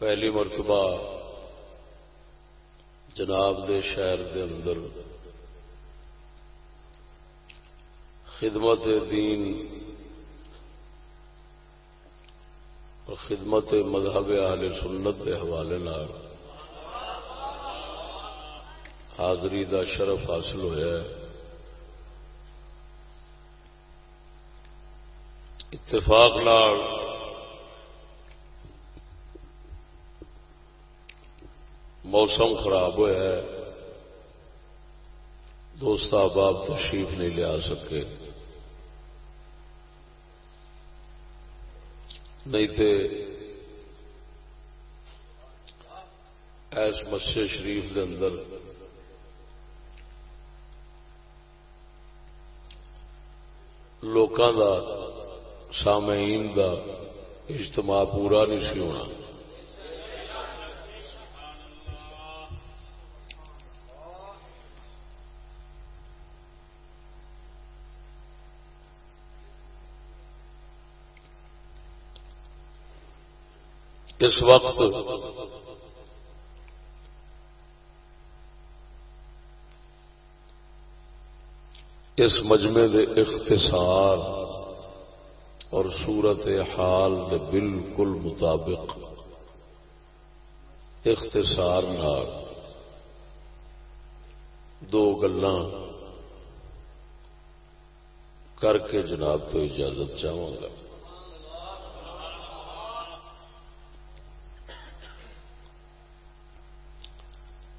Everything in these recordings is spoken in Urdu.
پہلی مرتبہ جناب دے شہر دے اندر خدمت دین اور خدمت مذہب اہل سنت کے حوالے حاضری دا شرف حاصل ہوا اتفاق نال موسم خراب ہوا ہے۔ دوست احباب تشریف نہیں لیا سکے۔ نہیں تو ایس مسجد شریف کے اندر لوکاں دا سامعین دا اجتماع پورا نہیں سی ہونا۔ اس وقت اس مجمے دے اختصار اور صورت حال دے بالکل مطابق اختصار نار دو گلاں کر کے جناب تو اجازت چاہوں گا۔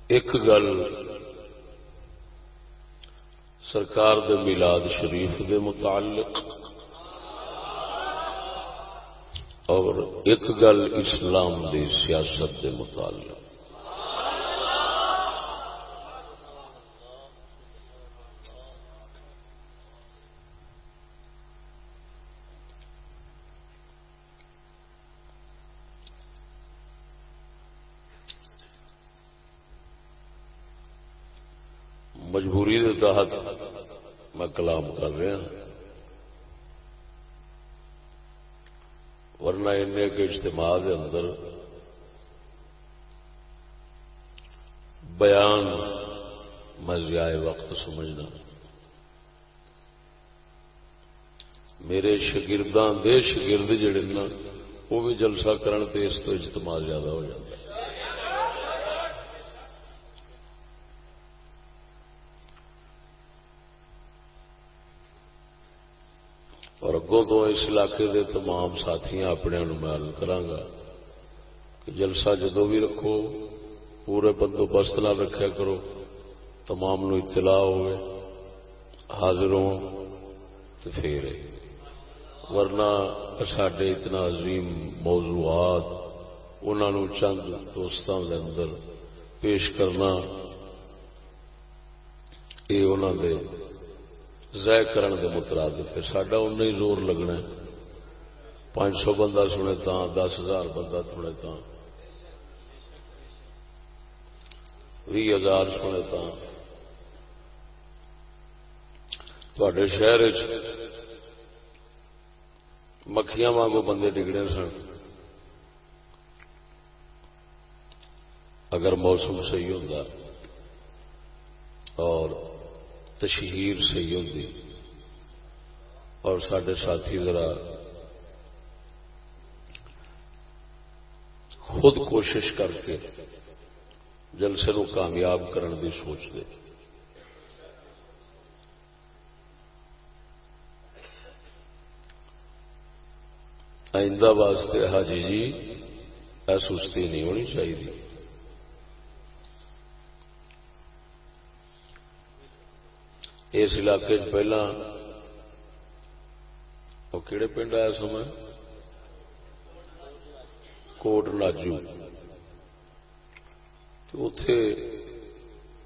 ایک گل سرکار دے میلاد شریف دے متعلق اور ایک گل اسلام دی سیاست دے متعلق مجبوری کے تحت میں کلام کر رہا ورنہ ان کے اجتماع دے اندر بیان میں ضیاء وقت سمجھنا۔ میرے شگردان دے شگرد جڑے نا، وہ بھی جلسہ کرن تے اس تو اجتماع زیادہ ہو جاتا ہے اور اگوں تو اس علاقے دے تمام ساتھی اپنے میں کرانگا کہ جلسہ جدو بھی رکھو پورے بندوبست نہ رکھا کرو تمام نو اطلاع ہوئے حاضر ہوں تو پھر ورنہ ساڈے اتنا عظیم موضوعات انہوں چند دوستوں کے اندر پیش کرنا یہ انہوں دے ضائع کرن دے مترادف ہے۔ ساڈا ان ہی زور لگنا ہے۔ پانچ سو بندہ سنے تا دس ہزار بندہ سنے تا بھی ہزار سنے تا تھوڑے شہر مکھیاں وانگو بندے ڈگنے سن۔ اگر موسم صحیح ہوتا اور تشہیر صحیح ہوتی اور سڈے ساتھی ذرا خود کوشش کر کے جلسے نو کامیاب کرنے کی سوچتے آئندہ واسطے حاجی جی سستی نہیں ہونی چاہیے۔ اس علاقے پہلا وہ کہڑے پنڈ آیا سمے کوٹ ناجو۔ اتے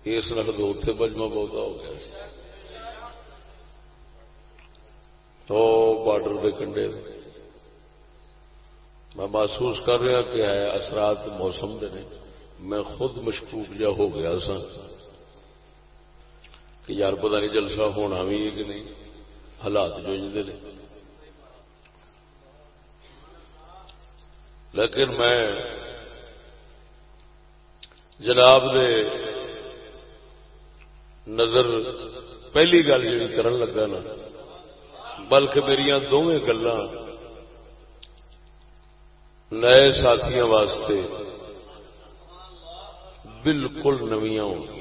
اس رکھ دو اتے بجمہ بہت ہو گیا۔ تو بارڈر کے کنڈے میں محسوس کر رہا کہ ہے، اثرات موسم دے نے۔ میں خود مشکوک جا ہو گیا سا کہ یار پتا نہیں جلسہ ہونا بھی ہے کہ نہیں۔ حالات جو نے۔ لیکن میں جناب دے نظر پہلی گل جی کرن لگا نا، بلکہ میرا دونوں گلا نئے ساتھیوں واسطے بالکل نویاں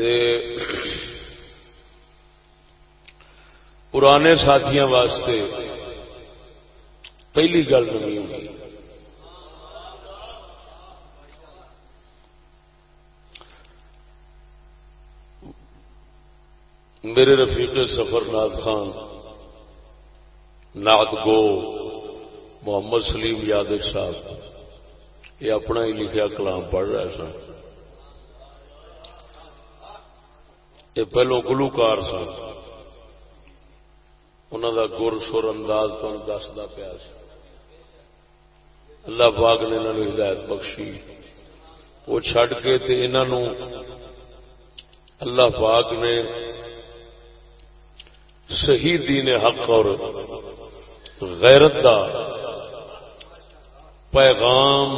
ہو پرانے ساتھیوں واسطے پہلی گل نمی ہوگی میرے رفیق سفر ناد خان ناد گو، محمد سلیم یادو صاحب، یہ اپنا ہی لکھا کلام پڑھ رہے سن یہ پہلو گلوکار سن۔ انہوں کا گر سر انداز تم دستا پیا اللہ پاک نے انہوں نے ہدایت بخشی۔ وہ چڈ کے انہوں اللہ پاک نے صحیح دین حق اور غیرت دا پیغام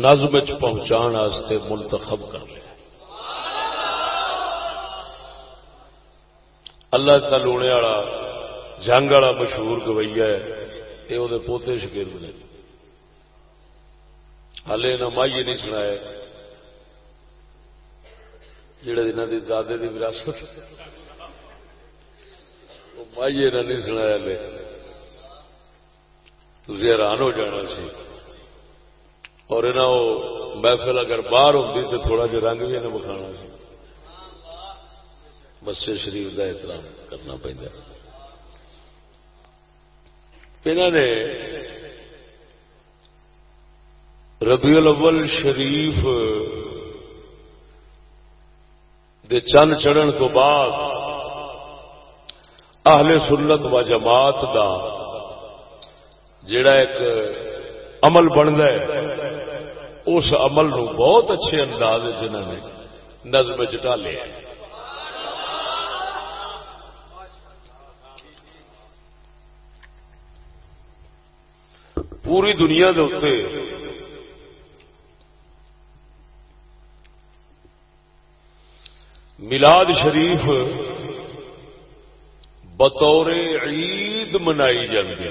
نظم پہنچان واسطے منتخب کر لیا اللہ تلونے والا، جنگ والا مشہور گویا ہے یہ وہ پوتے شکرد نے ہالے نہ مائیے نہیں سنایا۔ جڑے انہوں کی دادے کی وراثت۔ مائیے نہ نہیں سنایا لے۔ تھی حیران ہو جانا سی۔ اور انہوں محفل اگر باہر ہوتی تو تھوڑا جا رنگ بھی انہیں بکھانا سی۔ مسجد شریف کا احترام کرنا پہ انہوں نے ربیع الاول شریف دے چند چڑھن تو بعد اہل سنت و جماعت دا جڑا ایک عمل بنتا ہے، اس عمل نو بہت اچھے انداز جنہوں نے نظم چٹا لیا پوری دنیا کے اتنے ملاد شریف بطور عید منائی جاتی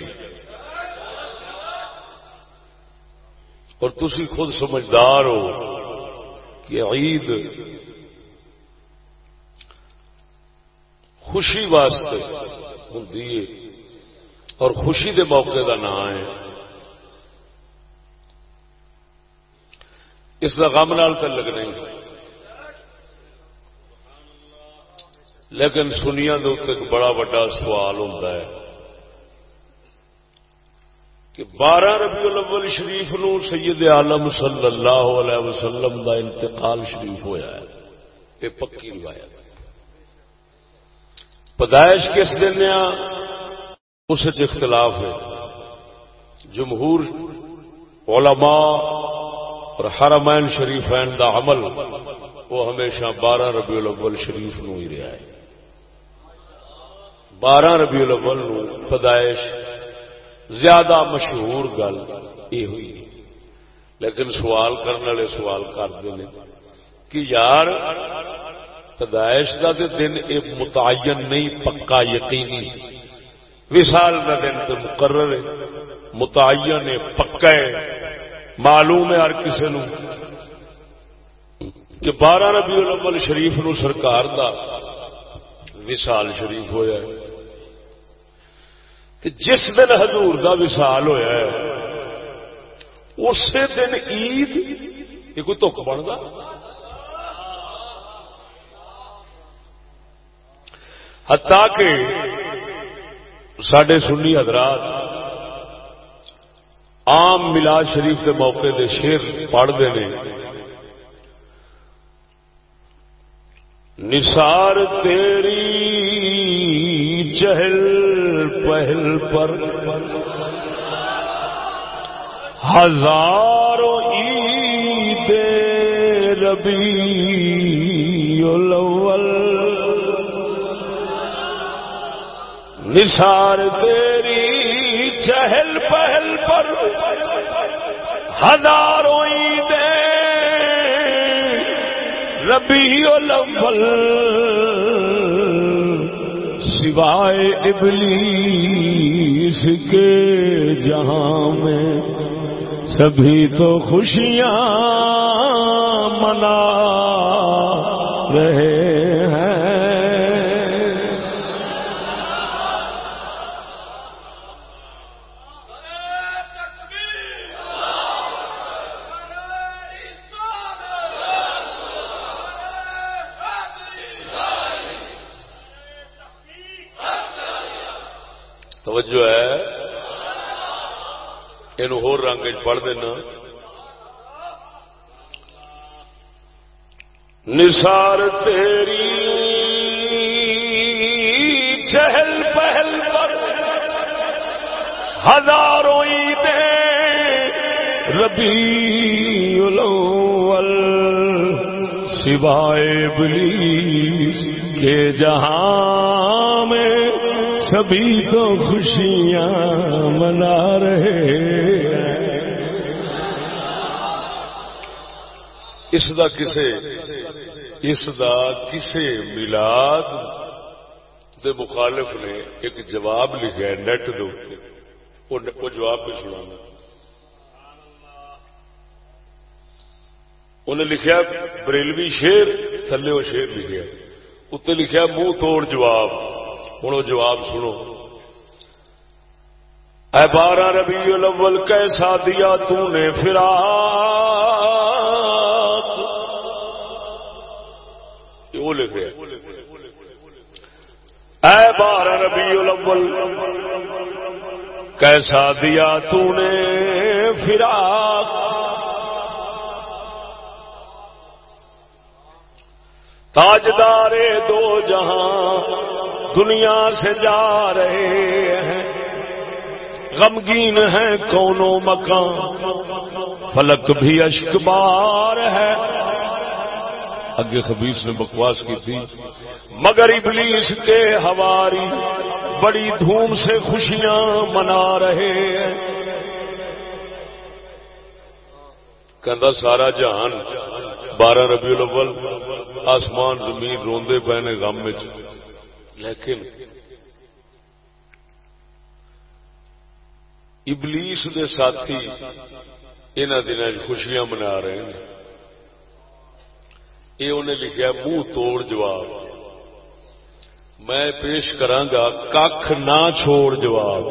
اور تھی خود سمجھدار ہو کہ عید خوشی واسطے ہوں اور خوشی دے موقع کا نام ہے۔ اس کا غم نال تعلق نہیں لیکن سنیا ایک بڑا وا سوال ہوتا ہے کہ بارہ ربیع الاول شریف نو سید عالم صلی اللہ علیہ وسلم دا انتقال شریف ہویا ہے۔ یہ پکی روایت پیدائش کس دن اس اختلاف ہے۔ جمہور علماء اور حرمین شریفین دا عمل، وہ ہمیشہ بارہ ربیع الاول شریف نو ہی رہا ہے۔ بارہ ربیع الاول نو پیدائش زیادہ مشہور گل یہ ہوئی لیکن سوال کرنے والے سوال کرتے ہیں کہ یار، پیدائش کا دن یہ متعین نہیں، پکا یقینی۔ وسال کا دن تو مقرر ہے، متعین ہے، پکا ہے۔ معلوم ہے ہر کسی نو کہ بارہ ربیع الاول شریف نو سرکار دا وصال شریف ہویا ہے۔ جس دن حضور دا وصال ہویا ہے، اسی دن عید، یہ کوئی تک بنتا ہتا کہ سڈے سنی حضرات عام ملاد شریف کے موقع دے شیر پڑھتے ہیں۔ نثار تیری چہل پہل پر ہزاروں عید ربی الاول۔ نثار تیری چہل پہل پر ہزاروں عیدیں ربی الاول سوائے ابلیس کے جہاں میں سبھی تو خوشیاں منا رہے یہ ہو رنگ پڑھ دینا۔ نثار تیری چہل پہل پر ہزاروں ربی الاول سوائے بلی کے جہاں میں سبھی تو خوشیاں منا رہے اس دا کسے، اس دا کسے ملاد دے مخالف نے ایک جواب لکھا ہے نیٹ دو وہ جواب بھی سنا انہیں لکھا بریلوی شیر، تھلے وہ شیر لکھا اتنے لکھا منہ توڑ جواب۔ ہوں وہ جواب سنو۔ اے بارہ ربی الاول، کیسا دیا تو نے فرا وہ لکھے؟ اے بارہ ربی الاول، کیسا دیا تو نے فراق؟ تاجدار دو جہاں دنیا سے جا رہے ہیں۔ غمگین ہیں کونوں مکان۔ فلک بھی اشک بار ہے۔ اگے خبیص نے بکواس کی تھی۔ مگر ابلیس کے ہواری بڑی دھوم سے خوشیاں منا رہے ہیں۔ کہ سارا جہان بارہ ربیع الاول آسمان زمین روندے پے غم میں لیکن ابلیس دے ساتھی ان دن خوشیاں منا رہے ہیں۔ یہ انہیں لکھا منہ توڑ جواب۔ میں پیش کرانگا کھ نہ چھوڑ جواب۔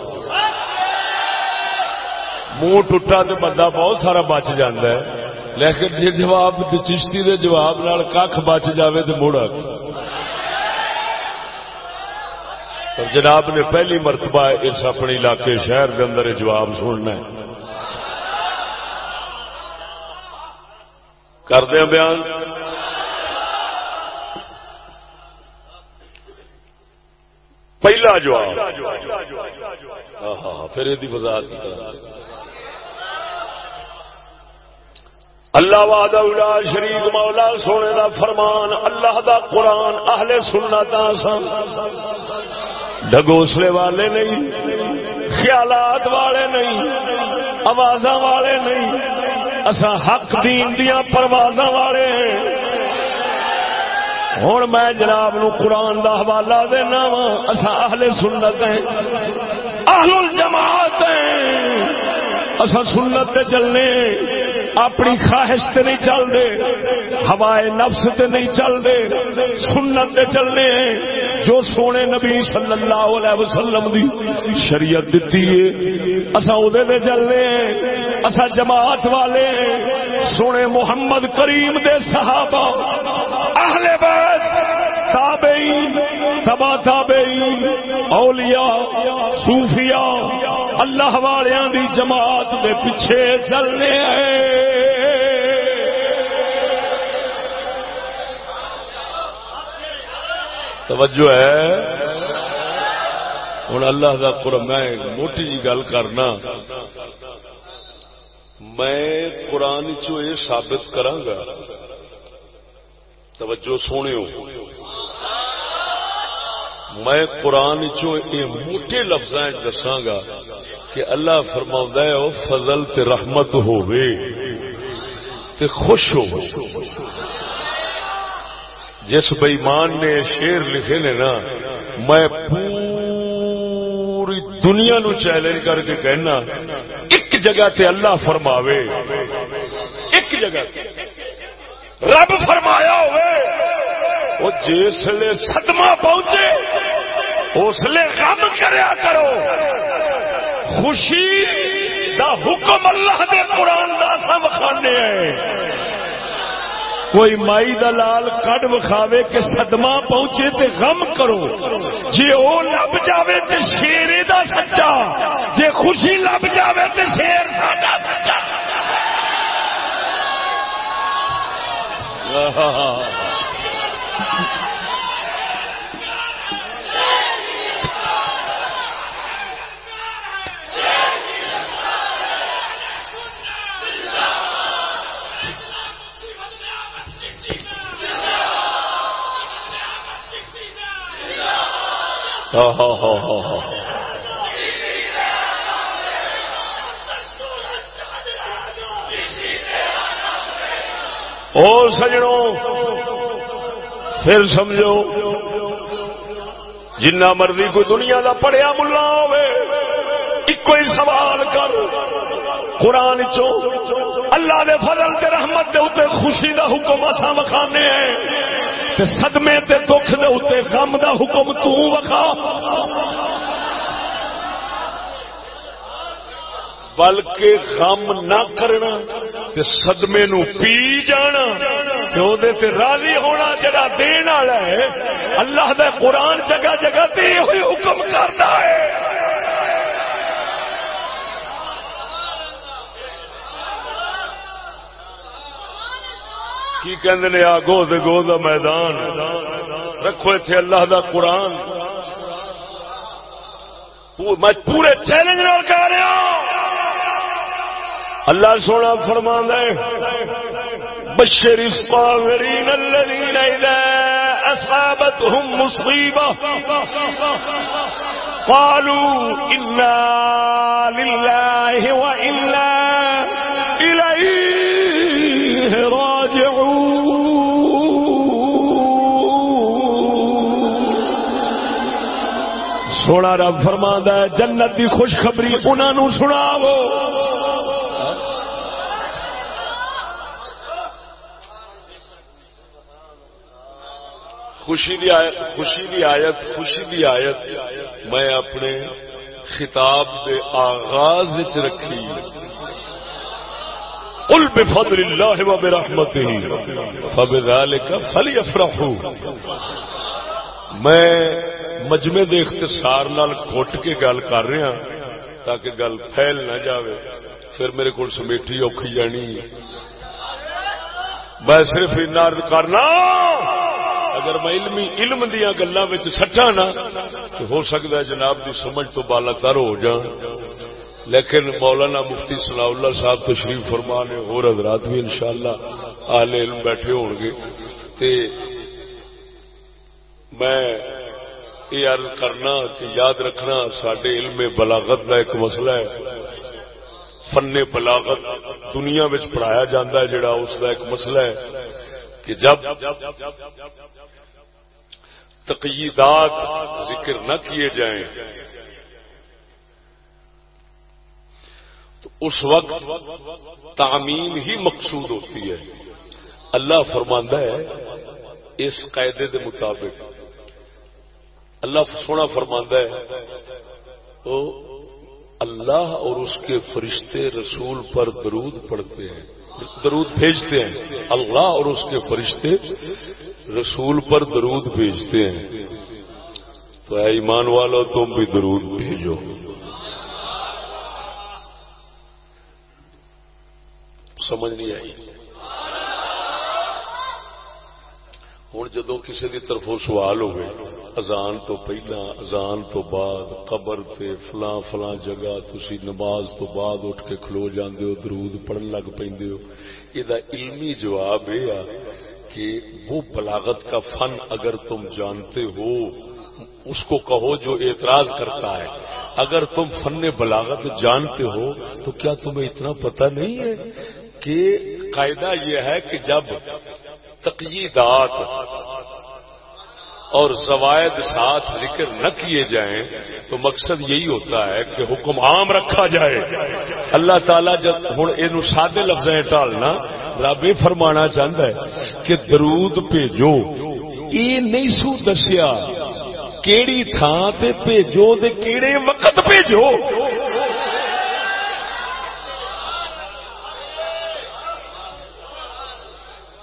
منہ ٹوٹا تو بندہ بہت سارا بچ ہے۔ لیکن جی جواب چشتی دے جواب کھ بچ جاوے تو مڑ اور جناب نے پہلی مرتبہ اس اپنے علاقے شہر کے اندر جواب سننا ہے۔ کر دیا بیان۔ پہلا جواب۔ ہاں پھر یہ وضاحت اللہ واد شریف مولا سونے دا فرمان، اللہ دا قرآن، اہل سننا سن ڈگوسلے والے نہیں، خیالات والے نہیں آواز والے نہیں۔ اصا حق دین دیا پرواز والے ہیں۔ ہوں میں جناب نو قرآن کا حوالہ دینا وا اصا اہل سنت ہیں، اہل الجماعت ہیں۔ اصا سنت چلنے اپنی خواہش تے نہیں چل دے ہوائے نفس تے نہیں چل دے سنت تے چلنے جو سونے نبی صلی اللہ علیہ وسلم دی شریعت دیتی ہے اسا او دے چلنے اسا جماعت والے سونے محمد کریم دے صحابہ، اہل بیت، تابعین تبا تابعین، اولیاء، صوفیاء، اللہ والیاں دی جماعت دے پیچھے چلنے توجہ ہے۔ ہوں اللہ کا قرآن میں موٹی جی گل کرنا۔ میں قرآن چو یہ ثابت کرانگا توجہ سونے میں قرآن چو یہ موٹے لفظ دساگا کہ اللہ فرما ہے وہ فضل تے رحمت ہووے تے خوش ہو جس بئیمان نے شیر لکھے نے نا، میں پوری دنیا نو چیلنج کر کے کہنا، ایک جگہ تے اللہ فرماوے، ایک جگہ تے۔ رب فرمایا ہوئے، وہ جسے صدمہ پہنچے اسلے غم کریا کرو۔ خوشی دا حکم اللہ دے قرآن دا سب خانے ہیں کوئی مائی دا لال کڈ وکھاوے کہ صدمہ پہنچے تے غم کرو۔ جے او لب جاوے تے شیر دا سچا۔ جے خوشی لب جاوے تے شیر ساڈا سچا۔ او سجڑوں پھر سمجھو، جنہ مرضی کوئی دنیا کا پڑھیا ملا ایک ہی سوال کر۔ قرآن چو اللہ دے فضل کے رحمت دے اتنے خوشی دا حکم اصا وکھانے ہیں۔ سدمے تے دکھ دے اتنے غم دا حکم تو وکھا بلکہ غم نہ کرنا تے صدمے نو پی جانا تے او دے تے راضی ہونا جڑا دین والا ہے، اللہ دا قرآن جگہ جگہ تے ہوئی حکم کرتا ہے۔ کی کہندے نے، آ گو دے گو دا میدان. رکھو ایتھے اللہ دا قرآن. میں پورے چیلنج نال کہہ رہا اللہ سونا فرمان فرما بشر الصابرين الذين إذا أصابتهم مصيبة قالوا إنا لله وإنا إليه سونا رب فرما ہے، جنت کی خوشخبری انہوں سناو خوشی دی آیت، خوشی دی آیت، خوشی دی آیت میں اپنے خطاب دے آغاز وچ رکھی۔ قل بفضل اللہ و برحمته فبذلك فليفرحوا میں مجمع دے اختصار نال گھٹ کے گل کر رہا تاکہ گل پھیل نہ جاوے۔ پھر میرے کو سمیٹی اوکھی جانی میں صرف کرنا، اگر میں علمی علم دیا گلا سٹا نا تو ہو سکتا ہے جناب دی سمجھ تو بالا تر ہو جان لیکن مولانا مفتی صلاح اللہ صاحب تشریف فرما نے اور حضرات بھی انشاءاللہ اہل علم بیٹھے ہو گے تے میں یہ عرض کرنا کہ یاد رکھنا سڈے علم بلاغت کا ایک مسئلہ ہے۔ فن بلاغت دنیا پڑھایا جاتا ہے، جڑا اس کا ایک مسئلہ ہے کہ جب تقییدات ذکر نہ کیے جائیں، تو اس وقت تعمیم ہی مقصود ہوتی ہے۔ اللہ فرماندہ ہے، اس قاعدے کے مطابق۔ اللہ سونا فرماندہ ہے، وہ اللہ اور اس کے فرشتے رسول پر درود پڑھتے ہیں، درود بھیجتے ہیں۔ اللہ اور اس کے فرشتے رسول پر درود بھیجتے ہیں۔ تو اے ایمان والو، تم بھی درود بھیجو۔ سمجھ نہیں آئی۔ ہوں جدو کسی کی طرف سوال ہوئے ازان تو پہلا ازان تو بعد، قبر تے فلاں فلاں جگہ تسی نماز تو بعد اٹھ کے کھلو جاندے ہو، درود پڑھن لگ پیندے ہو۔ یہ علمی جواب یہ کہ وہ بلاغت کا فن اگر تم جانتے ہو، اس کو کہو جو اعتراض کرتا ہے۔ اگر تم فن بلاغت جانتے ہو، تو کیا تمہیں اتنا پتہ نہیں ہے کہ قاعدہ یہ ہے کہ جب تقییدات اور زوائد ساتھ ذکر نہ کیے جائیں تو مقصد یہی ہوتا ہے کہ حکم عام رکھا جائے۔ اللہ تعالیٰ جب ہوں یہ سادے لفظ ٹالنا، رب یہ فرمانا چاہتا ہے کہ درود بھیجو۔ یہ نہیں سو دسیا کیڑی تھان تے بھیجو کیڑے وقت بھیجو۔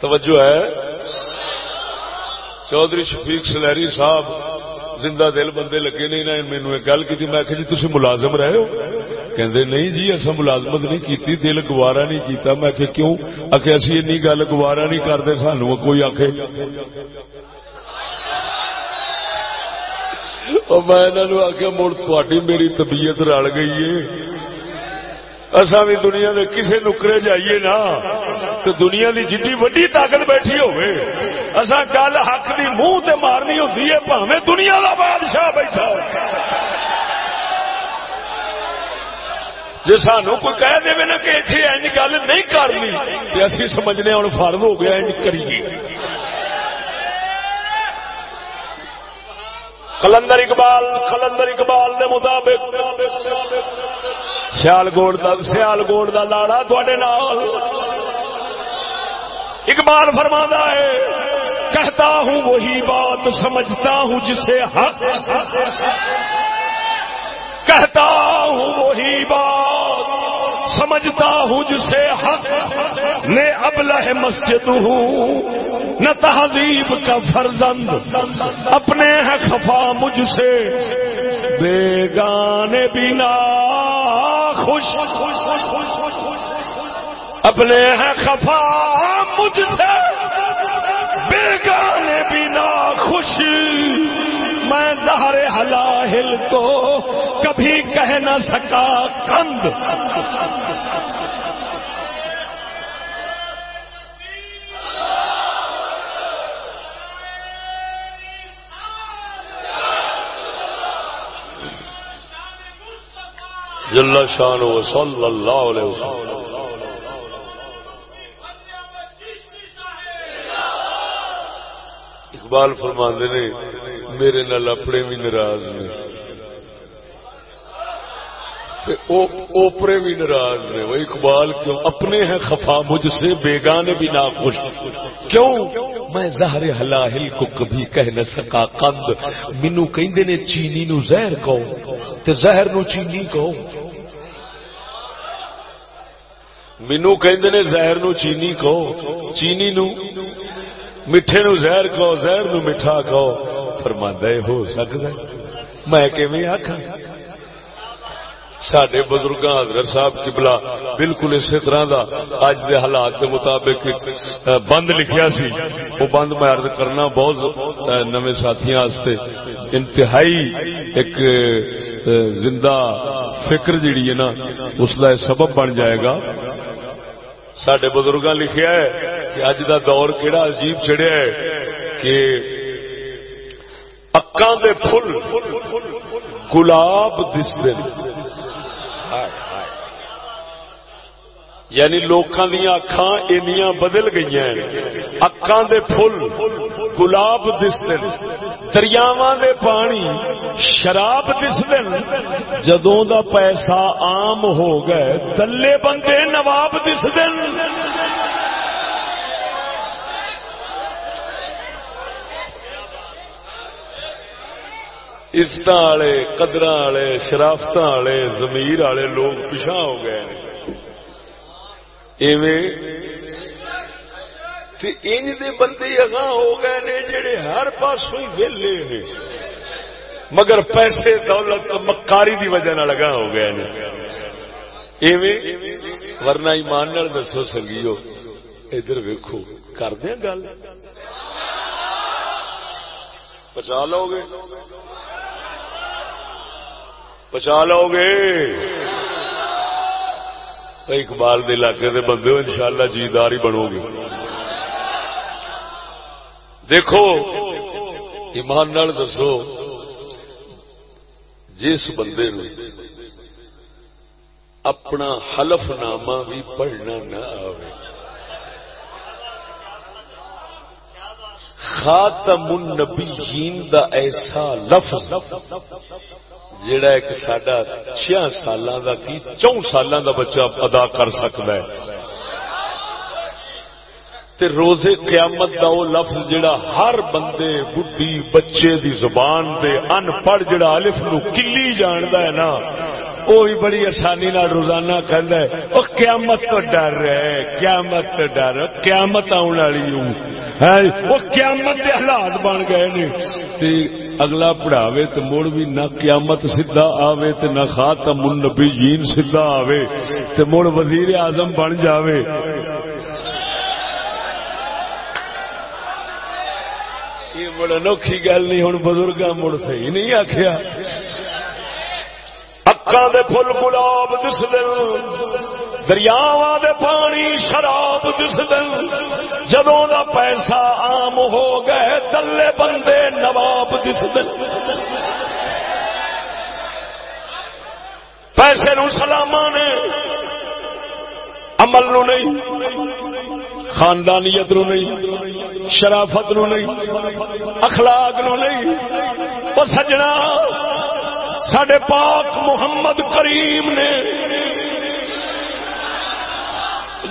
توجہ ہے۔ چودھری شفیق سلری صاحب، زندہ دل بندے لگے نہیں نہ مینو ایک گل کی میں کہ جی تھی ملازم رہے ہو؟ کہندے نہیں جی اصا ملازمت نہیں کیتی، دل گوارا نہیں کیتا۔ میں کہ کیوں؟ آخ اسی این گل گوارا نہیں کرتے سانو کوئی آخ میں آخیا مڑ تھی میری طبیعت رل گئی ہے اصا بھی دنیا کے کسی نکرے جائیے نا۔ تو دنیا کی جی وڈی طاقت بیٹھی ہوئے اصا گل حق کی منہ تے مارنی ہوتی ہے پاوے دنیا کا بادشاہ بیٹھا جی سانو کوئی کہہ دے نا کہ اتنے اینج گل نہیں کرنی تو اسی سمجھنے ہوں فرد ہو گیا اینج کریے۔ کلندر اقبال کلندر اقبال دے مطابق، سیال گوڑ دا، سیال گوڑ دا لاڑا تھوڑے نال۔ اقبال فرماتا ہے، کہتا ہوں وہی بات، سمجھتا ہوں جسے حق۔ کہتا ہوں وہی بات، سمجھتا ہوں جسے حق۔ میں اب لہ مسجد ہوں، نہ تہذیب کا فرزند۔ اپنے ہے خفا مجھ سے بیگانے بنا خوش خوش خوش۔ اپنے ہے خفا مجھ سے۔ بیگانے بنا خوش میں دہر حلاہل کو کبھی کہہ نہ سکا کند جل شان و صلی اللہ علیہ وسلم۔ اقبال فرماندے نے، میرے نال اپنے بھی ناراض نے۔ اوپرے بھی ناراض نے۔ وہ اقبال کیوں؟ اپنے ہیں خفا، مجھ سے بیگانے بھی ناخوش۔ کیوں؟ میں زہر ہلاہل کو کبھی کہہ نہ سکا۔ قند، مینو کہندے نے چینی نو زہر کہو۔ تے زہر نو چینی کہو۔ مینو کہندے نے زہر نو چینی کہو۔ چینی نو میٹھے نو زہر کہو زہر نو میٹھا کہو فرماندا ہو سکدا میں کیویں آکھاں؟ سڈے بزرگ حضرت صاحب کبلا بالکل اسی طرح دا، اج دے حالات کے مطابق بند لکھیا سی۔ وہ بند میں عرض کرنا بہت نئے ساتھیاں انتہائی ایک زندہ فکر جیڑی ہے نا، اس کا سبب بن جائے گا۔ سڈے بزرگ لکھیا ہے کہ اج دا دور کیڑا عجیب چڑیا ہے کہ اکاں دے پھل گلاب دس دن یعنی لوکاں دیا اکھاں اینیاں بدل گئی ہیں۔ اکھاں دے پھل گلاب دستے دریاواں دے پانی، شراب دستے جدوں دا پیسہ عام ہو گئے، دلے بندے نواب دستے عزت والے قدر والے شرافت والے زمیر والے لوگ پچھا ہو گئے۔ ایویں انج دے بندے اگاں ہو گئے نے جڑے ہر پاسوں ہی ویلے نے۔ مگر پیسے دولت مکاری دی وجہ لگا ہو گئے نے۔ ایویں، ورنہ ایمان نال دسو سنگیو، ادھر ویکھو کر گل؟ پچا لو گے پچا لو گے اقبال دے علاقے دے بندے ہو، انشاءاللہ جیدار ہی بنو گے۔ دیکھو، ایمان نال دسو، جس بندے اپنا حلف نامہ بھی پڑھنا نہ آئے خاتم النبیین دا ایسا لفظ جڑا ایک ساڈا چھ سالاں دا کی چون سالاں دا بچہ ادا کر سکتا ہے۔ تے روزے قیامت دا وہ لفظ جڑا ہر بندے بڈی بچے دی زبان دے ان پڑھ جڑا الف نو کلی جاندا ہے نا وہ بھی بڑی آسانی نال روزانہ کہندا ہے، او قیامت تو ڈر رہے قیامت تو ڈر، قیامت آن والی ہوں وہ قیامت دے حالات بن گئے نے۔ تے اگلا پڑھاوے تو مڑ بھی نہ قیامت سیدھا آوے تے نہ خاتم النبیین سیدھا آوے۔ تے مڑ وزیر اعظم بن جاوے۔ یہ بڑا انوکھی گل نہیں ہوں بزرگ مڑ صحیح نہیں آخیا اکا دے فل گلاب جس دن دریاوا دے پانی شراب جس دن۔ جدوں دا پیسہ عام ہو گئے، تلے بندے نواب جس دن۔ پیسے نو سلاما نے عمل نو نہیں، خاندانیت نو نہیں، شرافت نو نہیں، اخلاق نو نہیں۔ اور سجنا سڈے پاک محمد کریم نے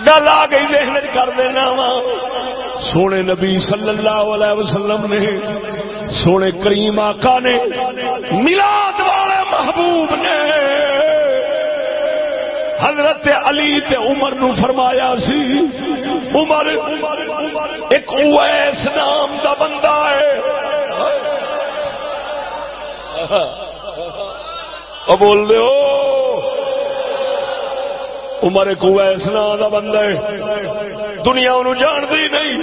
گل آ گئی دیکھنے کر دینا وا۔ سونے نبی صلی اللہ علیہ وسلم نے، سونے کریم آقا نے ملاد والے محبوب نے حضرت علی تے عمر نو فرمایا سی، عمر ایک اویس نام دا بندہ ہے۔ بول دے عمر ایک اویس نام دا بندہ ہے۔ دنیا انہوں جان دی نہیں۔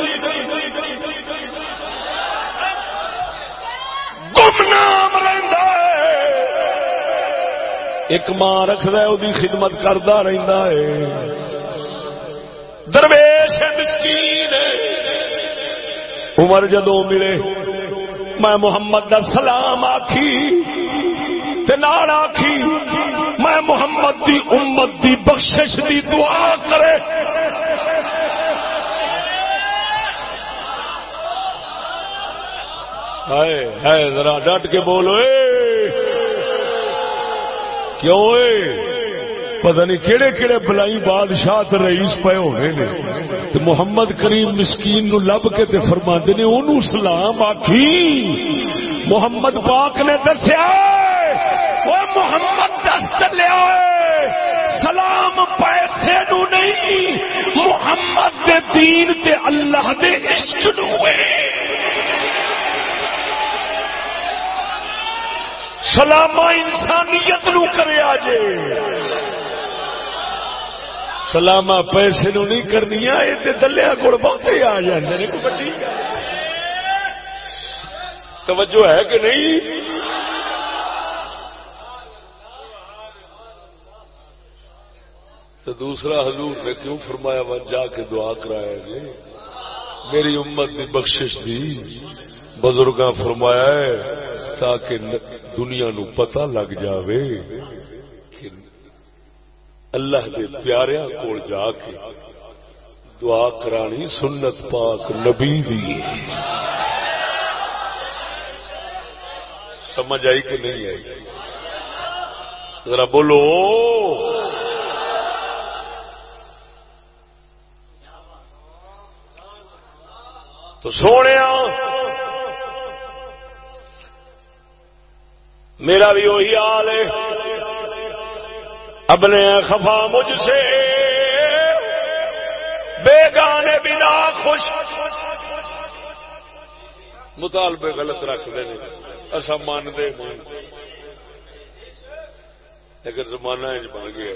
گم نام رہندا ایک ماں رکھد وہ خدمت کرتا رہتا ہے درویش مسکین عمر جدو ملے میں محمد دا سلام آخی آخی میں محمد دی امت دی بخشش دی دعا کرے ہے ذرا ڈٹ کے بولو کیوں پتہ نہیں کہڑے کہڑے بلائی بادشاہ رئیس پے ہونے نے۔ تو محمد کریم مسکین نو لب کے تے فرما نے انہوں سلام آخی محمد پاک نے دسیا وہ محمد دس چلیا سلام پیسے نو نہیں، محمد دے دین تے اللہ دے عشق نو سلامہ انسانیت نو کرے آجے۔ سلامہ پیسے نو نہیں کرنی یہ دلیا گڑ بہت ہی آ جاتے توجہ ہے کہ نہیں؟ تو دوسرا حضور نے کیوں فرمایا وہ جا کے دعا کرایا گے میری امت کی بخشش دی۔ بزرگاں فرمایا ہے، تاکہ دنیا نو پتہ لگ جاوے کہ اللہ دے پیاریاں کول جا کے دعا کرانی سنت پاک نبی دی سمجھ آئی کہ نہیں آئی؟ ذرا بولو۔ تو سونے میرا بھی وہی حال ہے۔ اپنے خفا مجھ سے۔ بے گانے بنا خوش۔ مطالبے غلط رکھتے ہیں۔ اصا مانتے مان لیکن زمانہ بن گیا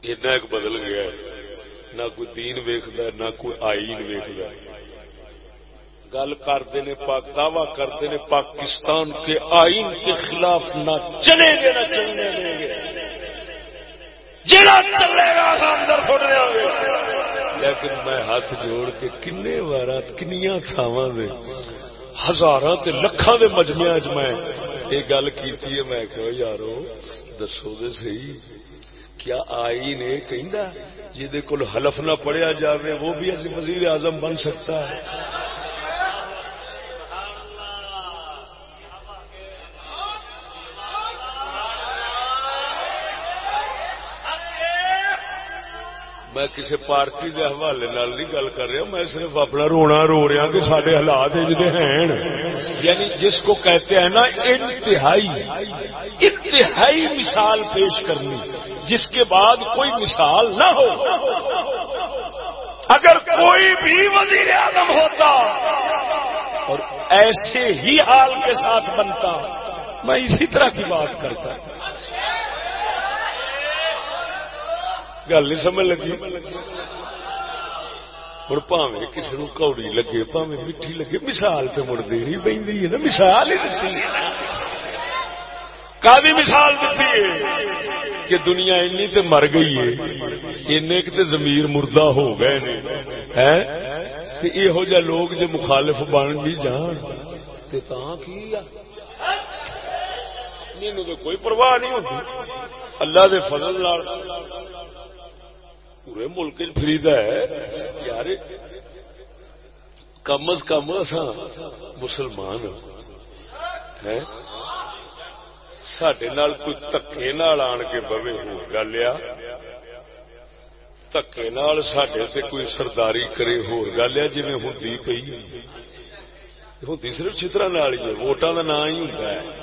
ایک بدل گیا نہ کوئی دین ویکد نہ کوئی آئین ویکد گل کرتے نے دعوی کرتے نے پاکستان کے آئین کے خلاف نہ چلے گے، نہ چلنے دیں گے۔ جڑا چلے گا اندر فٹنے لیکن میں ہاتھ جوڑ کے کنے بار کنیا تھاواں ہزار لکھان کے مجمے چ میں یہ گل کی میں کہ یارو، دسو دے سی کیا آئی نے کہ جی کول حلف نہ پڑھیا جاوے، وہ بھی وزیر اعظم بن سکتا ہے۔ میں کسی پارٹی کے حوالے نہیں گل کر رہا، میں صرف اپنا رونا رو رہا کہ سارے حالات ہیں۔ یعنی جس کو کہتے ہیں نا، انتہائی انتہائی مثال پیش کرنی، جس کے بعد کوئی مثال نہ ہو۔ اگر کوئی بھی وزیر اعظم ہوتا اور ایسے ہی حال کے ساتھ بنتا، میں اسی طرح کی بات کرتا۔ گل نہیں سمجھ لگی۔ ہوں پاوے کسی نو کوڑی لگے پاوے میٹھی لگے۔ مثال تو مڑ دینی پہ نا، مثال ہی دیتی کا مثال دیتی ہے کہ دنیا اینی تے مر گئی ہے این تے زمیر مردہ ہو گئے نے۔ یہو جہ لوگ جو مخالف بن بھی جان، تے تاں کی کوئی پرواہ نہیں ہوتی اللہ دے فضل پورے ملک فرید ہے۔ یار، کم از کم اصا مسلمان ہاں۔ سڈے کوئی تکے نال آن کے بوے ہو گل آ تکے سڈے سے کوئی سرداری کرے ہو گل آ جی ہوں پی ہوں صرف چترا نال ہی ووٹان کا نام ہی ہوں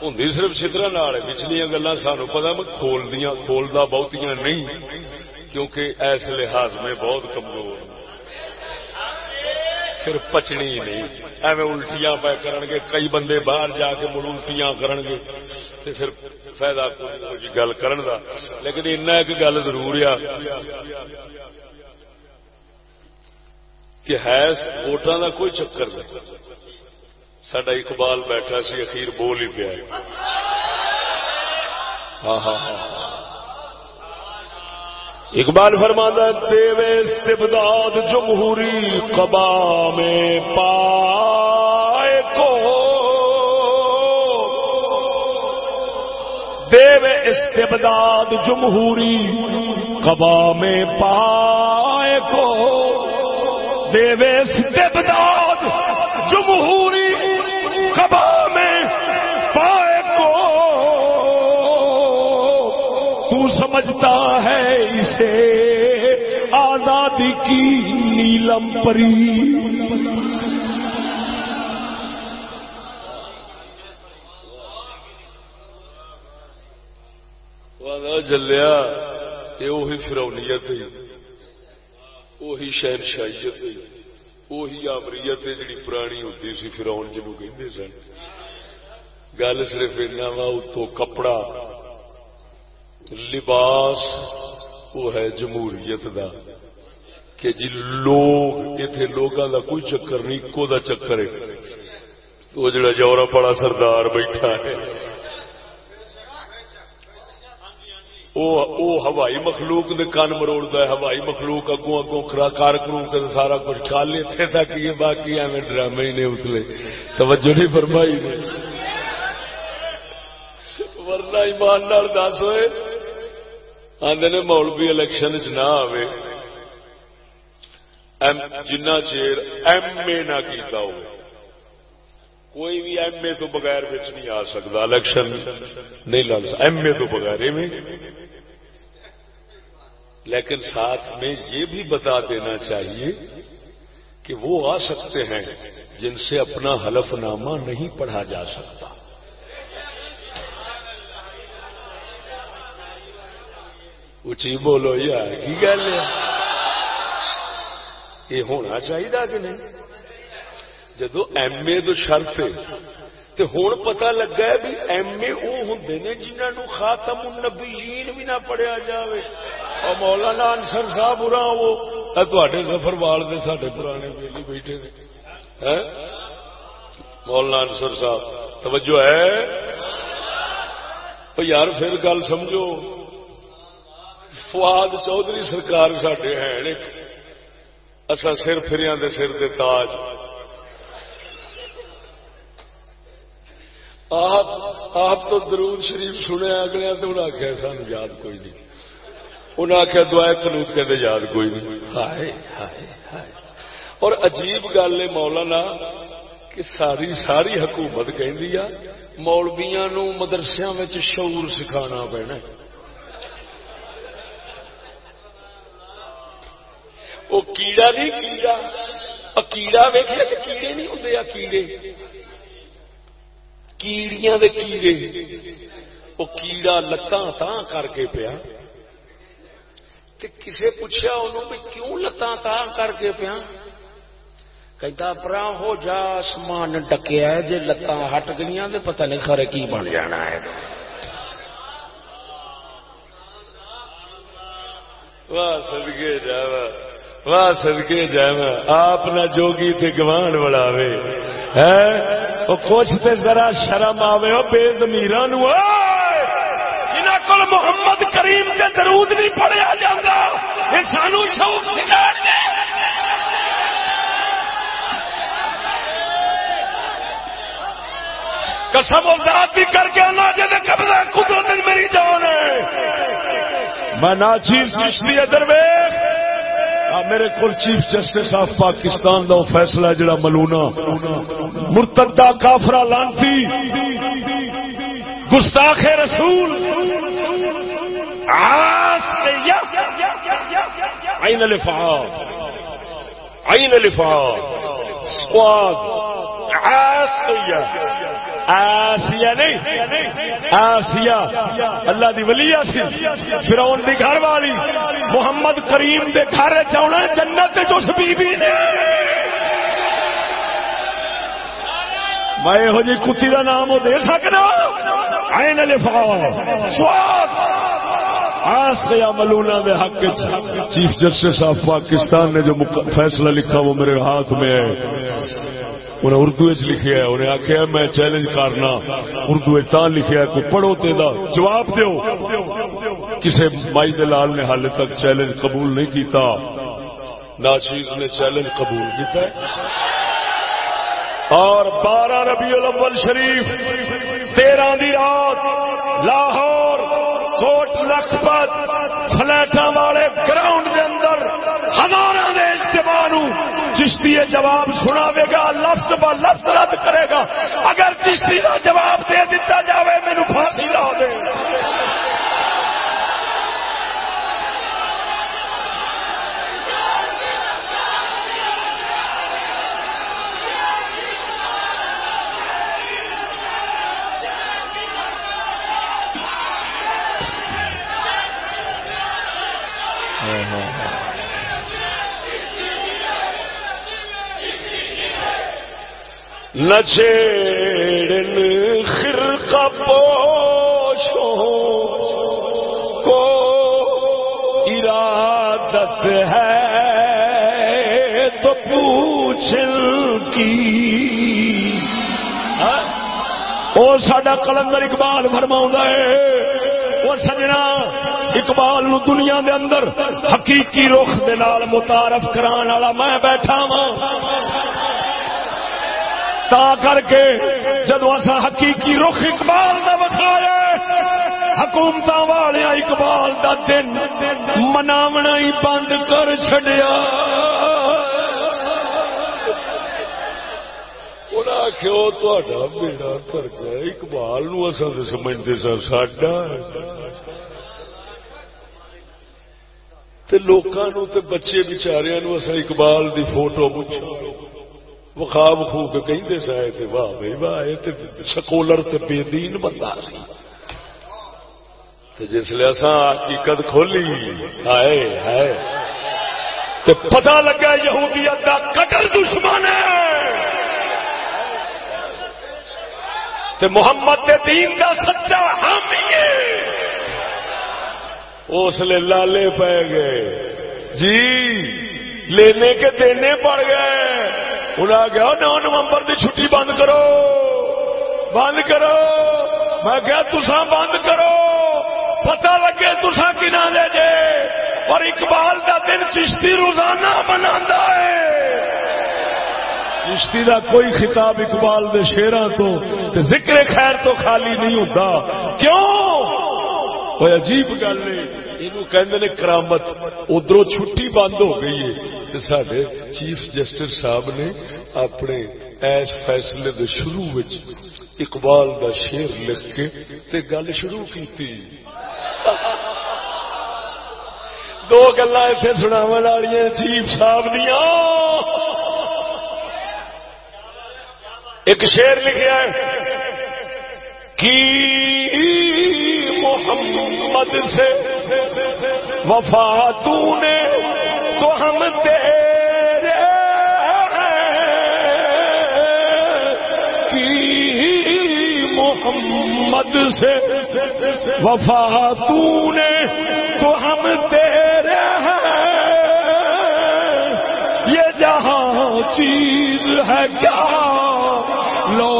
ہوں صرف چترا پچھلیا گلا سانو پتا میں کھول دیا کھولتا بہتیاں نہیں کیونکہ ایس لحاظ میں بہت کمزور پھر پچنی نہیں ایویں الٹیاں پہ کرن گے کئی بندے باہر جا کے مڑ الٹیاں کرن گے تے پھر فائدہ کوئی گل کرن دا لیکن اینا ایک گل ضرور آ کہ ہے ووٹاں دا کوئی چکر نہیں سڈا اقبال بیٹھا سی اخیر بول ہی پیا ہاں ہاں ہاں اقبال فرماندہ دیو استبداد جمہوری قبا میں پائے کو دیو استبداد جمہوری قبا میں پائے کو دیو استبداد جمہوری میں پائے کو تو سمجھتا ہے اسے آزادی کی نیلم پری۔ جلیا، یہ وہی فرونیت وہی شہنشاہیت وہی آمریت جڑی پرانی ہوتی سی فراؤن جنو کہ سن گل صرف اینا وا اتو کپڑا لباس وہ ہے جمہوریت دا کہ جی لوگ اتنے لوگوں دا کوئی چکر نہیں کو دا چکر ہے وہ جڑا جورا بڑا سردار بیٹھا ہے ہوائی مخلوق دے کن مروڑ ہے، ہوائی مخلوق اگوں اگوں کار کرو کے سارا کچھ کھا لے اتنے تک یہ باقی ایویں ڈرامے ہی نہیں اتلے۔ توجہ نہیں فرمائی نے۔ ورنہ ایمان نال دس ہوئے۔ آدھے نے مولوی الیکشن چ نہ آئے جنہ چیر ایم اے نہ کیتا ہو کوئی بھی ایم اے تو بغیر بچ نہیں آ سکتا الیکشن نہیں لڑ سکتا ایم اے تو بغیر لیکن ساتھ میں یہ بھی بتا دینا چاہیے کہ وہ آ سکتے ہیں جن سے اپنا حلف نامہ نہیں پڑھا جا سکتا۔ اچھی بولو یار کی گل ہے؟ یہ ہونا چاہیے کہ نہیں؟ جدو ایم اے تو شرف تو ہوں پتا لگا ہے بھی ایم اے وہ ہوں نے جنہوں خاتم النبیین بھی نہ پڑھیا جاوے۔ اور مولانا انسر صاحب برا وہ تے سفر وال دے سارے پرانے بیلی بیٹھے نے مولانا انسر صاحب توجہ ہے یار پھر گل سمجھو فواد چودھری سرکار سڈے ہیں اصا سر فریا دے سر دے تاج آپ تو درود شریف سنے اگلے تو انہیں آخیا سان یاد کوئی نہیں انہیں آخیا دعائے تلوت کہ یاد کوئی نہیں۔ ہائے ہائے ہائے۔ اور عجیب گل ہے مولانا کہ ساری ساری حکومت کہ مولبیا نو مدرسیا شعور سکھانا پینا وہ کیڑا نہیں کیڑا۔ کیڑا ویخیا کہ کیڑے نہیں ہوں کیڑے۔ کیڑیاں دے کیڑے۔ وہ کیڑا لتاں تاں کر کے پیا۔ کسے پوچھا انہوں بھی کیوں لتاں تاں کر کے پیا؟ کہتا پرا ہو جا آسمان ڈکیا ہے جی لتاں ہٹ گئی تو پتہ نہیں خرے کی بن جانا ہے۔ واہ سدگے جا واہ سدگے جا آپ نہ جوگی تے گوان بڑھاوے۔ ہے وہ کچھ تے ذرا شرم آوے ہو بے زمیران کل محمد کریم کے درود نہیں پڑھیا جاتا یہ سانو شوق سکھاڑ دے قسم و ذات بھی کر کے اللہ جی قبضہ قدرت میری جان ہے۔ میں ناچیز پچھلی درویش میرے کو چیف جسٹس آف پاکستان دا فیصلہ جڑا ملونا۔ مرتدہ کافرا لانتی۔ گستاخ رسول عین الفاظ عین الفاظ، سواد عاس آسیا نہیں آسیا اللہ دی ولی سی فرعون دی گھر والی، محمد کریم دے گھر چاہنا جنت چ بی بی نے۔ میں یہو جی کتی کا نام وہ دے سکنا؟ عین این سواد. آس گیا ملونا دے حق چیف جسٹس آف پاکستان نے جو فیصلہ لکھا وہ میرے ہاتھ میں ہے۔ انہیں اردو چ لکھا ہے انہیں آخیا میں چیلنج کرنا۔ اردو لکھا ہے کوئی پڑھو تے دا۔ جواب دو کسی مائی دلال نے حال تک چیلنج قبول نہیں کیتا۔ ناچیز نے چیلنج قبول کیتا ہے۔ اور بارہ ربیع الاول شریف۔ تیرہ دی رات لاہور کوٹ لکھپت فلیٹاں والے گراؤنڈ دے اندر ہزار اجتماع چشتی جواب سناوے گا، لفظ ب لفظ رد کرے گا۔ اگر چشتی کا جواب دے دیتا جاوے میرے پھانسی لا دے۔ نچیڑن خرقہ پوشوں کو ارادت ہے تو پوچھ کی۔ ہاں؟ وہ سڈا کلندر اقبال فرما ہے وہ سجنا اقبال نو دنیا دے اندر حقیقی رخ دے نال متعارف کران والا میں بیٹھا ہوں تا کر کے جدو اصا حقیقی رخ اقبال کا بخایا حکومت والے اقبال کا دن مناونا ہی بند کر چڈیا بیڑا خرچہ اقبال نو اصل سمجھتے سر ساڈا لوگوں بچے بچاریا نو اصل اقبال دی فوٹو پوچھا پوچھو وخاب خو کے کہیں سائے تھے واہ بھائی، واہ یہ سکولر تے بے دین بندہ سی۔ جس لیے اصا حقیقت کھولی، ہائے ہائے۔ تو پتا لگا یہودیت کا قتل دشمن ہے۔ تے محمد دے دین کا سچا حامی ہے۔ اس لیے لالے پہ گئے۔ جی لینے کے دینے پڑ گئے۔ انہیں گیا نو نومبر کی چھٹی بند کرو۔ بند کرو۔ میں کیا تسا بند کرو۔ پتا لگے تسا کنا دے جے۔ اور اقبال کا دن چشتی روزانہ منا ہے۔ چشتی کا کوئی خطاب اقبال دے شیران تو ذکر خیر تو خالی نہیں ہوتا کیوں؟ وہ عجیب گل ہے یہ کرامت ادھر چھٹی بند ہو گئی ہے سڈے چیف جسٹس صاحب نے اپنے ایس فیصلے دے شروع اقبال دا شیر لکھ کے تے گل شروع کی دو گلا اتنے سنا والی چیف صاحب دیا ایک شیر لکھا ہے کی محمد سے وفا نے تو ہم تیرے کی محمد سے وفا نے تو ہم تیرے یہ جہاں چیز ہے کیا؟ لو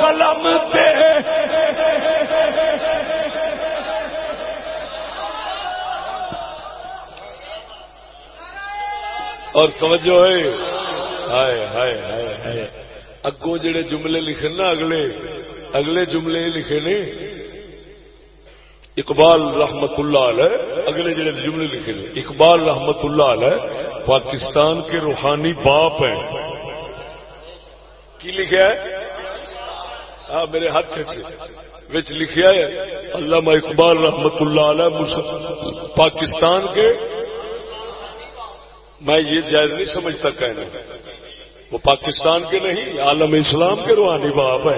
قلم تیرے اور توجہ ہے۔ ہائے ہائے ہائے ہائے۔ اگوں جڑے جملے لکھے نا اگلے اگلے جملے لکھے نے۔ اقبال رحمت اللہ علیہ، اگلے جڑے جملے لکھے نے۔ اقبال رحمت اللہ علیہ، پاکستان کے روحانی باپ ہیں۔ کی لکھا ہے؟ ہاں میرے ہاتھ لکھا ہے، علامہ اقبال رحمت اللہ علیہ پاکستان کے میں یہ جائز نہیں سمجھتا کہنا وہ پاکستان کے نہیں، عالم اسلام کے روحانی باپ ہے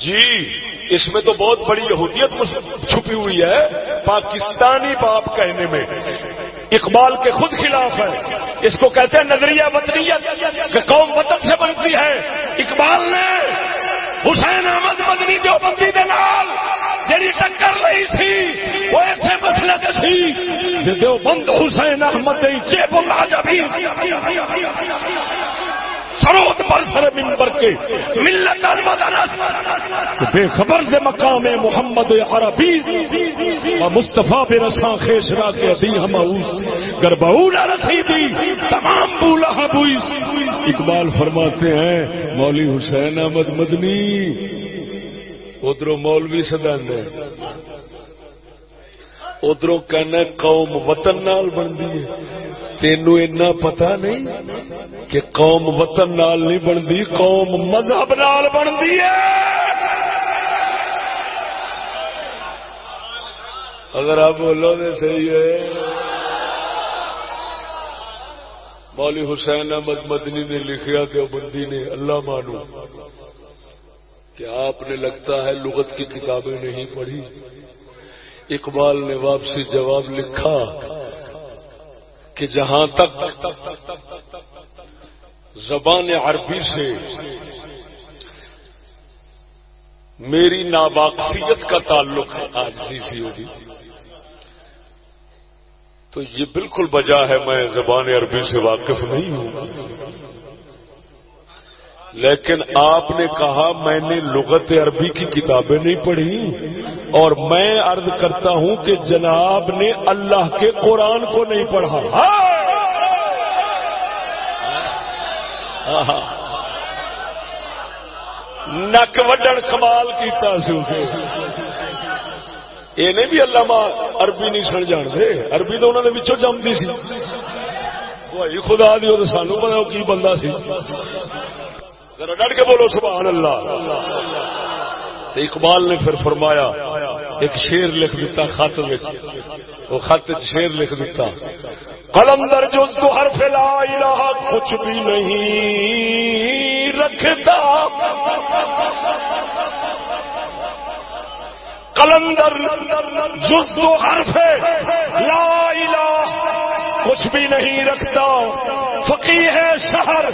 جی اس میں تو بہت بڑی یہودیت چھپی ہوئی ہے، پاکستانی باپ کہنے میں۔ اقبال کے خود خلاف ہے اس کو کہتے ہیں نظریہ وطنیت، کہ قوم وطن سے بنتی ہے۔ اقبال نے حسین احمد مدنی جو بندی دے نال جڑی ٹکر رہی سی، وہ ایسے مسئلے کے سی جو بند حسین احمد چے بلا جبھی سروت پر سر ممبر کے ملت بے خبر سے مقام محمد عربی اور مصطفیٰ بے رساں خیشرا کے ابھی ہم گربہولا رسیدی، تمام بولا بوئیس اقبال فرماتے ہیں، مولی حسین احمد مدنی۔ ادھر مولوی سدان ادھر کہنا قوم وطن نال بنتی ہے۔ تینو اینا پتا نہیں کہ قوم وطن نال نہیں بنتی، قوم مذہب نال بنتی ہے۔ اگر آپ بولو تو صحیح ہے۔ مولی حسین احمد مدنی نے لکھا کہ بندی نے اللہ مانو کہ آپ نے لگتا ہے لغت کی کتابیں نہیں پڑھی۔ اقبال نے واپسی جواب لکھا کہ جہاں تک زبان عربی سے میری ناباقفیت کا تعلق ہے آج سی سی ہوگی، تو یہ بالکل بجا ہے میں زبان عربی سے واقف نہیں ہوں۔ لیکن آپ نے کہا میں نے لغت عربی کی کتابیں نہیں پڑھی اور میں عرض کرتا ہوں کہ جناب نے اللہ کے قرآن کو نہیں پڑھا۔ نک وڈن کمال کیتا یہ نہیں بھی اللہ عربی نہیں سن جان دے عربی تو انہوں نے جمتی سی۔ خدا دی سانو پتا کی بندہ سی۔ ذرا ڈر کے بولو، سبحان اللہ۔ تو اقبال نے پھر فرمایا، ایک شیر لکھ دیتا خط وہ خط شیر لکھ دیتا قلندر جو تو ہر فلا الہ کچھ بھی نہیں رکھتا۔ قلندر جز تو حرف لا الہ کچھ بھی نہیں رکھتا۔ فقی ہے شہر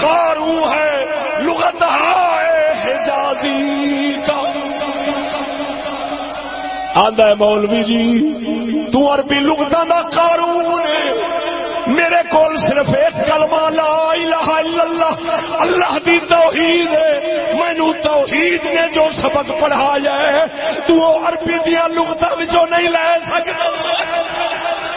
کارو ہے، لغت حجازی کا۔ آدھا مولوی جی تو عربی لغتوں کا قارون میرے کول صرف ایک کلمہ لا الہ الا اللہ اللہ دی توحید ہے۔ مینو توحید نے جو سبق پڑھایا ہے، تو عربی دیا لغتوں نہیں لے سکتا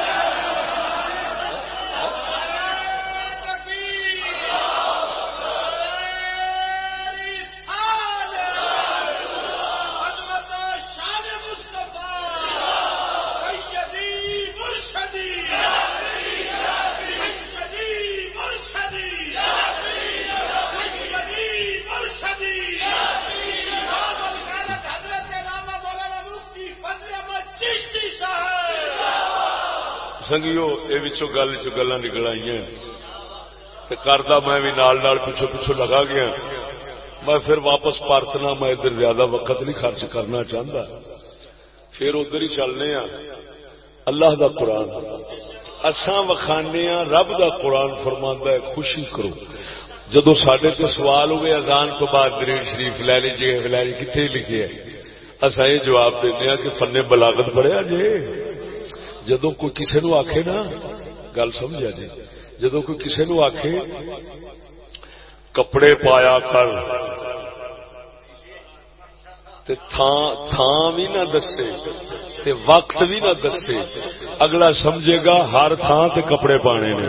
سنگیو یہ گل چ گلا نکل آئی کردہ میں بھی نال نال پچھو پچھو لگا گیا میں پھر واپس پارتنا میں ادھر زیادہ وقت نہیں خرچ کرنا چاہتا پھر ادھر ہی چلنے ہاں اللہ دا قرآن اساں وکھانے ہاں رب دا قرآن فرما ہے خوشی کرو جدو سڈے تو سوال ہوئے اذان تو بعد دریل شریف لے لیجیے لے لی کتنے لکھے اصا یہ جواب دینا کہ فن بلاغت پڑھیا جی جدو کوئی کسی نو آخ نا، گل سمجھا جی جدو کوئی کسی نو آخ کپڑے پایا کر تھان بھی نہ دسے، تے وقت بھی نہ دسے، اگلا سمجھے گا ہر تھان تے کپڑے پانے نے۔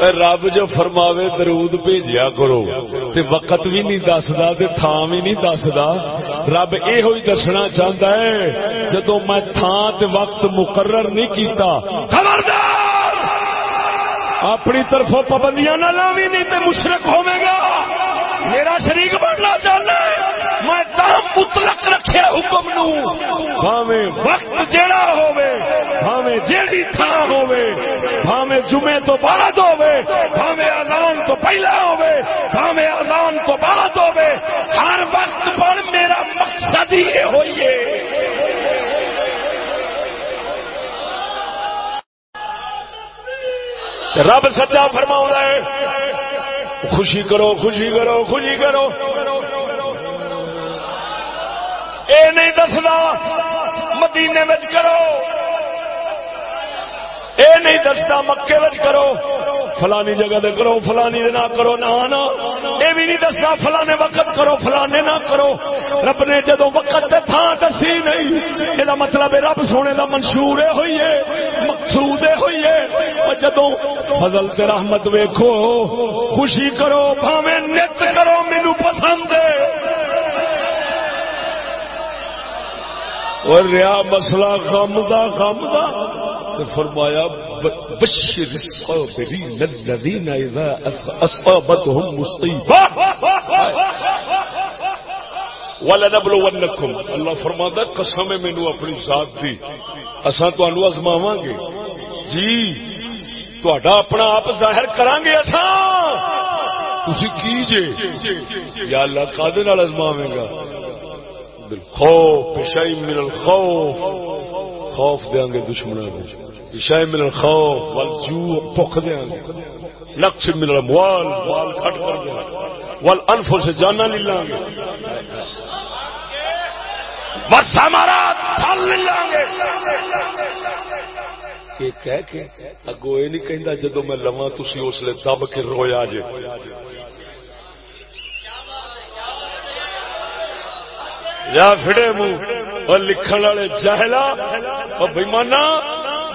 رب جو فرماوے درود بھیجیا کرو تے وقت بھی نہیں دسدا تے تھان بھی نہیں دسدا، رب یہ دسنا چاہتا ہے جدو میں تھان تے وقت مقرر نہیں کیتا، خبردار! اپنی طرف پابندیاں نہ لاوی نہیں تے مشرق ہوے گا۔ میرا شریک بننا چاہنا میں مطلق رکھے حکم نو۔ بھاویں وقت جیڑا ہوے بھاویں جیڑی تھان ہوے بھاویں جمعے تو بعد ہوے بھاویں اذان تو پہلا ہوے بھاویں اذان تو بعد ہوے ہر وقت پر میرا مقصد ہی ہوئیے رب سچا فرماؤں ہے، خوشی کرو خوشی کرو خوشی کرو۔ اے نہیں دسدا، مدینے میں کرو۔ اے نہیں دستا مکے وچ کرو۔ فلانی جگہ دے کرو، فلانی دے نہ کرو، نہ نا اے بھی نہیں دستا فلانے وقت کرو، فلانے نہ کرو۔ رب نے جدو وقت تے تھان دسی نہیں یہ مطلب ہے رب سونے دا منشور ہوئی ہے، مقصود ہوئی ہے۔ جدو فضل تے رحمت ویکھو، خوشی کرو، بھاویں نت کرو مینو پسند ہے۔ اور ریا مسئلہ غم دا غم دا۔ فرمایا بشر الصابرین الذين اذا اصابتهم مصیبہ وَلَنَبْلُوَنَّكُمْ۔ اللہ فرماتا، قسم ہے مینو اپنی ذات دی۔ اساں تانوں ازماواں گے۔ جی تہاڈا اپنا آپ ظاہر کران گے اساں۔ تسی کی جے؟ یا اللہ، قادر نال ازماویں گا۔ بالخوف شيء من الخوف. خوف دیاں گے دشمنوں کو شاہ من الخوف، والجوع بخ دیا نقص من الاموال، مال کھٹ کر دیا والانفس سے جانا لے لیں گے بس ہمارا تھل لے لیں گے یہ کہہ کے اگو یہ نہیں کہندا جدو میں لواں تسی اس لے دب کے رویا جے. یا پھڑے منہ اور لکھن والے جہلا اور بےمانا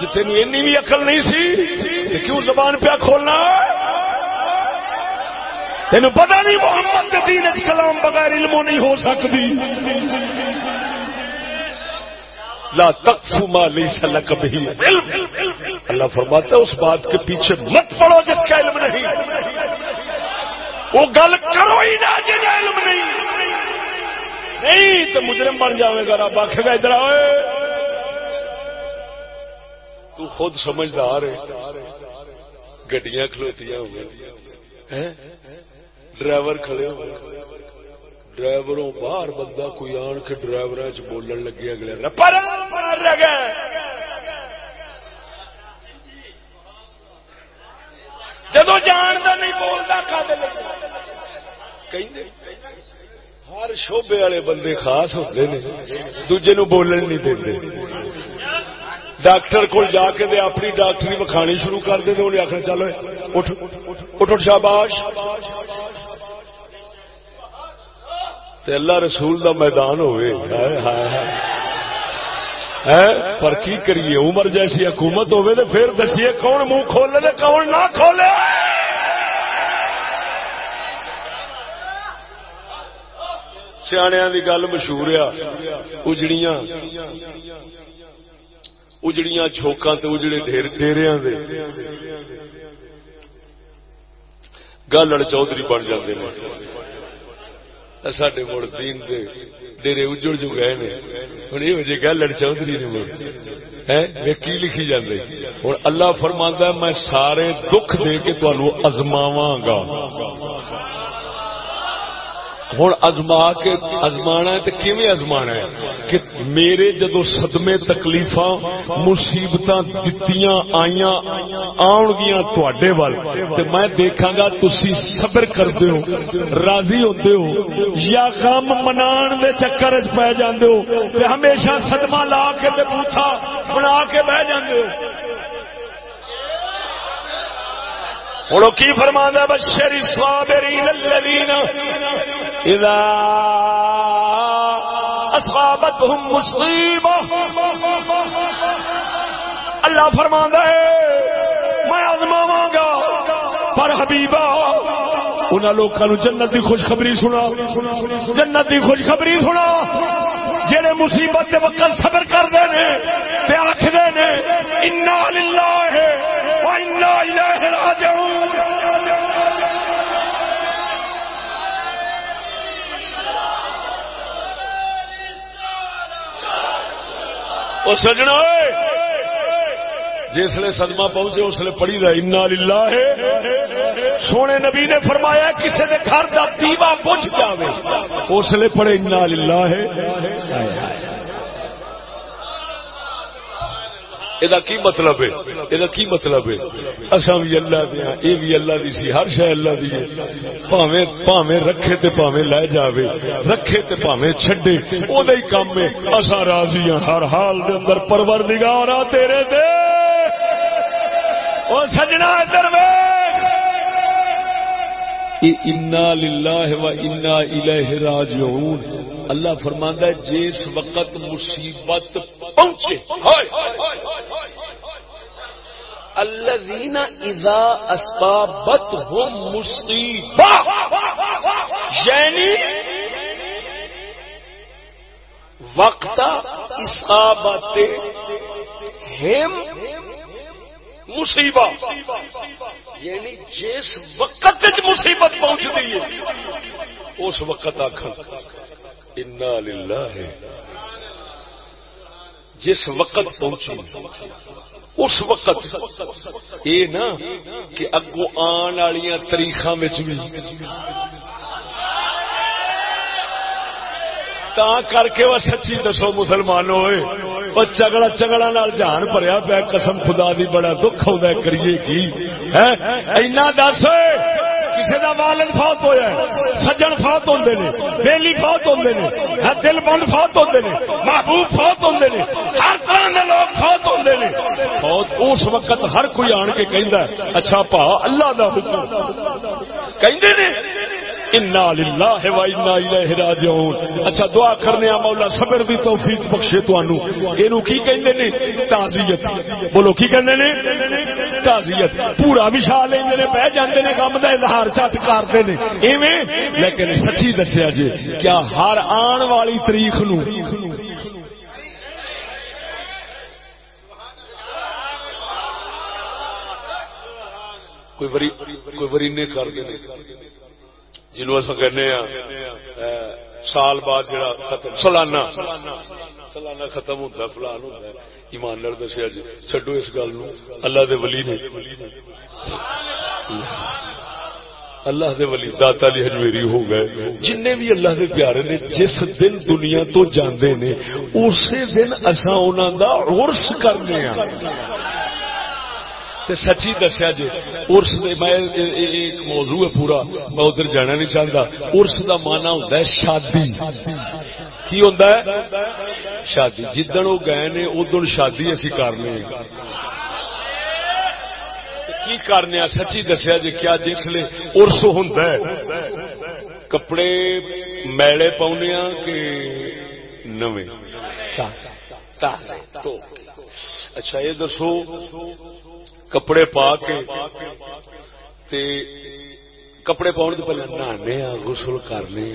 جی تین این بھی اقل نہیں سی کیوں زبان پیا کھولنا؟ تین پتا نہیں محمد کے دین کلام بغیر علموں نہیں ہو سکتی لا تقف ما لیس لک بھی اللہ فرماتا ہے، اس بات کے پیچھے مت پڑو جس کا علم نہیں۔ وہ گل کرو ہی نہ جن علم نہیں۔ نہیں تو مجرم بن جاوے گا، رب آخ گا ادھر آئے تو خود سمجھدار گڈیاں کھلوتی ڈرائیور کھڑے ہو ڈرائیوروں باہر بندہ کوئی آن کے ڈرائیور بولن لگے، اگلے جدو جانتا نہیں بولتا کھا دے ہر شعبے والے بندے خاص ہوتے ہیں دجے نو بولن نہیں دے ڈاکٹر کو جا کے دے اپنی ڈاکٹری وکھانی شروع کر دے انہیں آخر چلو اٹھ اٹھ شاباش۔ تے اللہ رسول دا میدان ہوئے۔ پر کی کریے؟ عمر جیسی حکومت ہوئے دے پھر دسیے کون منہ کھولے کون نہ کھولے۔ سیاح کی گل مشہور آ اجڑیاں۔ اجڑیاں چھوکاں تے اجڑے ڈیریاں دے۔ گالڑ چودھری بن جاندے نے۔ ساڈے مڑ دین دے ڈیرے اجڑ جو گئے نے۔ ہن یہ جی وجہ گالڑ چودھری نے مڑ۔ ہیں؟ کی لکھی جاندے؟ ہن اللہ فرماندا ہے، میں سارے دکھ دے کے تانوں ازماواں گا۔ ہوں ازما کے ازما کیویں ازما ہے؟ کہ میرے جدو سدمے تکلیف مصیبت دتیاں آئی آن گیا تے وال میں دیکھا گا تھی صبر کرتے ہو، راضی ہوتے ہو، یا غم منا دے چکر پی جاندے ہو ہمیشہ صدمہ لا کے پوچھا بنا کے بہ جاندے ہو۔ ہوں کی فرما بشری صابرین الذین اذا اصابتهم مصیبہ، اللہ فرما ہے، میں آزماوا گا پر حبیبا ان لوگوں جنت کی خوشخبری سنا۔ جنت کی خوشخبری سنا۔ جہے مصیبت کے وقت صبر کرتے ہیں آخر انا للہ راجعون. وہ سجنا جسے صدمہ پہنچے، اس لیے پڑھی دا انا للہ ہے سونے نبی نے فرمایا کسی نے گھر کا دیوا بجھ جائے اس لیے پڑھے انا للہ ہے یہ کی مطلب ہے؟ یہ کی مطلب ہے؟ اصا بھی اللہ دیا ہاں، یہ بھی اللہ دی سی، ہر شہ اللہ دی پاوے پاوے رکھے تے پاوے لے جاوے، رکھے تے پاوے چھڈے او دے کام ہے۔ اصا راضی ہاں ہر حال دے اندر پرور نگارا ہاں تیرے دے۔ او سجنا ادھر انا للہ و انا الیہ راجعون اللہ فرماندا ہے جس وقت مصیبت پہنچے الذین اذا اصابتهم مصیبہ یعنی وقت اصابت ہم مصیبت یعنی جس وقت مصیبت پہنچتی ہے، اس وقت آخر انا للہ جس وقت پہنچی، اس وقت۔ یہ نا کہ اگو آن والی تاریخ بھی۔ تا کر کے وہ سچی دسو مسلمان ہوئے وہ چگڑا چگڑا نال جان بھریا پیا قسم خدا دی بڑا دکھ آ کریے کی؟ اینا دس کسی کا والد فوت ہوا سجن فوت ہوتے ہیں بیلی فوت ہوتے ہیں دل بند فوت ہوتے ہیں محبوب فوت ہوتے ہیں ہر طرح کے لوگ فوت ہوتے ہیں فوت اس وقت ہر کوئی آن کے کہہ اچھا پا، اللہ کا حکم۔ کہ انا للہ و انا الیہ راجعون۔ اچھا دعا کرنے آ مولا، صبر دی توفیق بخشے تانوں اینو کی کہندے نے؟ تعزیت۔ بولو، کی کہندے نے؟ تعزیت۔ پورا وشا لیندے نے، بہ جاندے نے کام دا اظہار چت کرتے نے۔ ایویں؟ لیکن سچی دسیا جی کیا ہر آن والی تاریخ نو کوئی وری، کوئی ورینے کر دے جنوب اصا کہنے سال بعد جڑا ختم سالانہ سالانہ ختم ہوتا فلان ہوتا ایمان لڑ دسیا جی چڈو اس گل اللہ دے ولی نے اللہ دے ولی داتا علی حجویری ہو گئے جن بھی اللہ دے پیارے نے جس دن دنیا تو جاندے نے اسی دن اصا انہوں دا عرس کرنے ہیں تے سچی دسیا جی ارس میں ایک موضوع ہے پورا میں ادھر جانا نہیں چاہتا ارس کا مانا ہوتا ہے شادی کی ہوتا ہے شادی جدن وہ گئے نے ادن شادی اسی کرنے کی کرنے سچی دسیا جی کیا جسے ارس ہوں کپڑے میلے پاؤنے کہ نویں اچھا یہ دسو کپڑے پا کے تے کپڑے پاؤن تو پہلے نہانے آ، غسل کرنے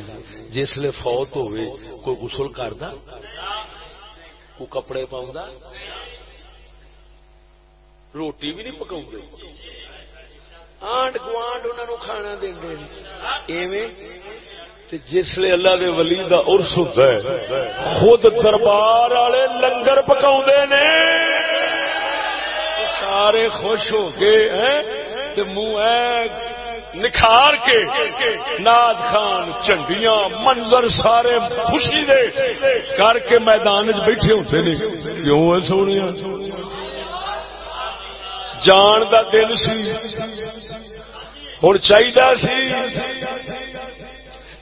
جسل فوت ہوئے، کوئی غسل کردا؟ کوئی کپڑے پاؤں روٹی بھی نہیں پکاؤ آنڈ گوانڈ انہوں کھانا دیں جسے اللہ دے ولی دا ارس ہوتا ہے، خود دربار والے لنگر پکاؤ نے۔ سارے خوش ہو گئے منہ نکھار کے ناد خان، چنڈیاں، منظر سارے خوشی دے کر کے میدان بیٹھے ہوتے نے۔ کیوں ہے سونے جان دا دل سی۔ ہوں چاہیے سی۔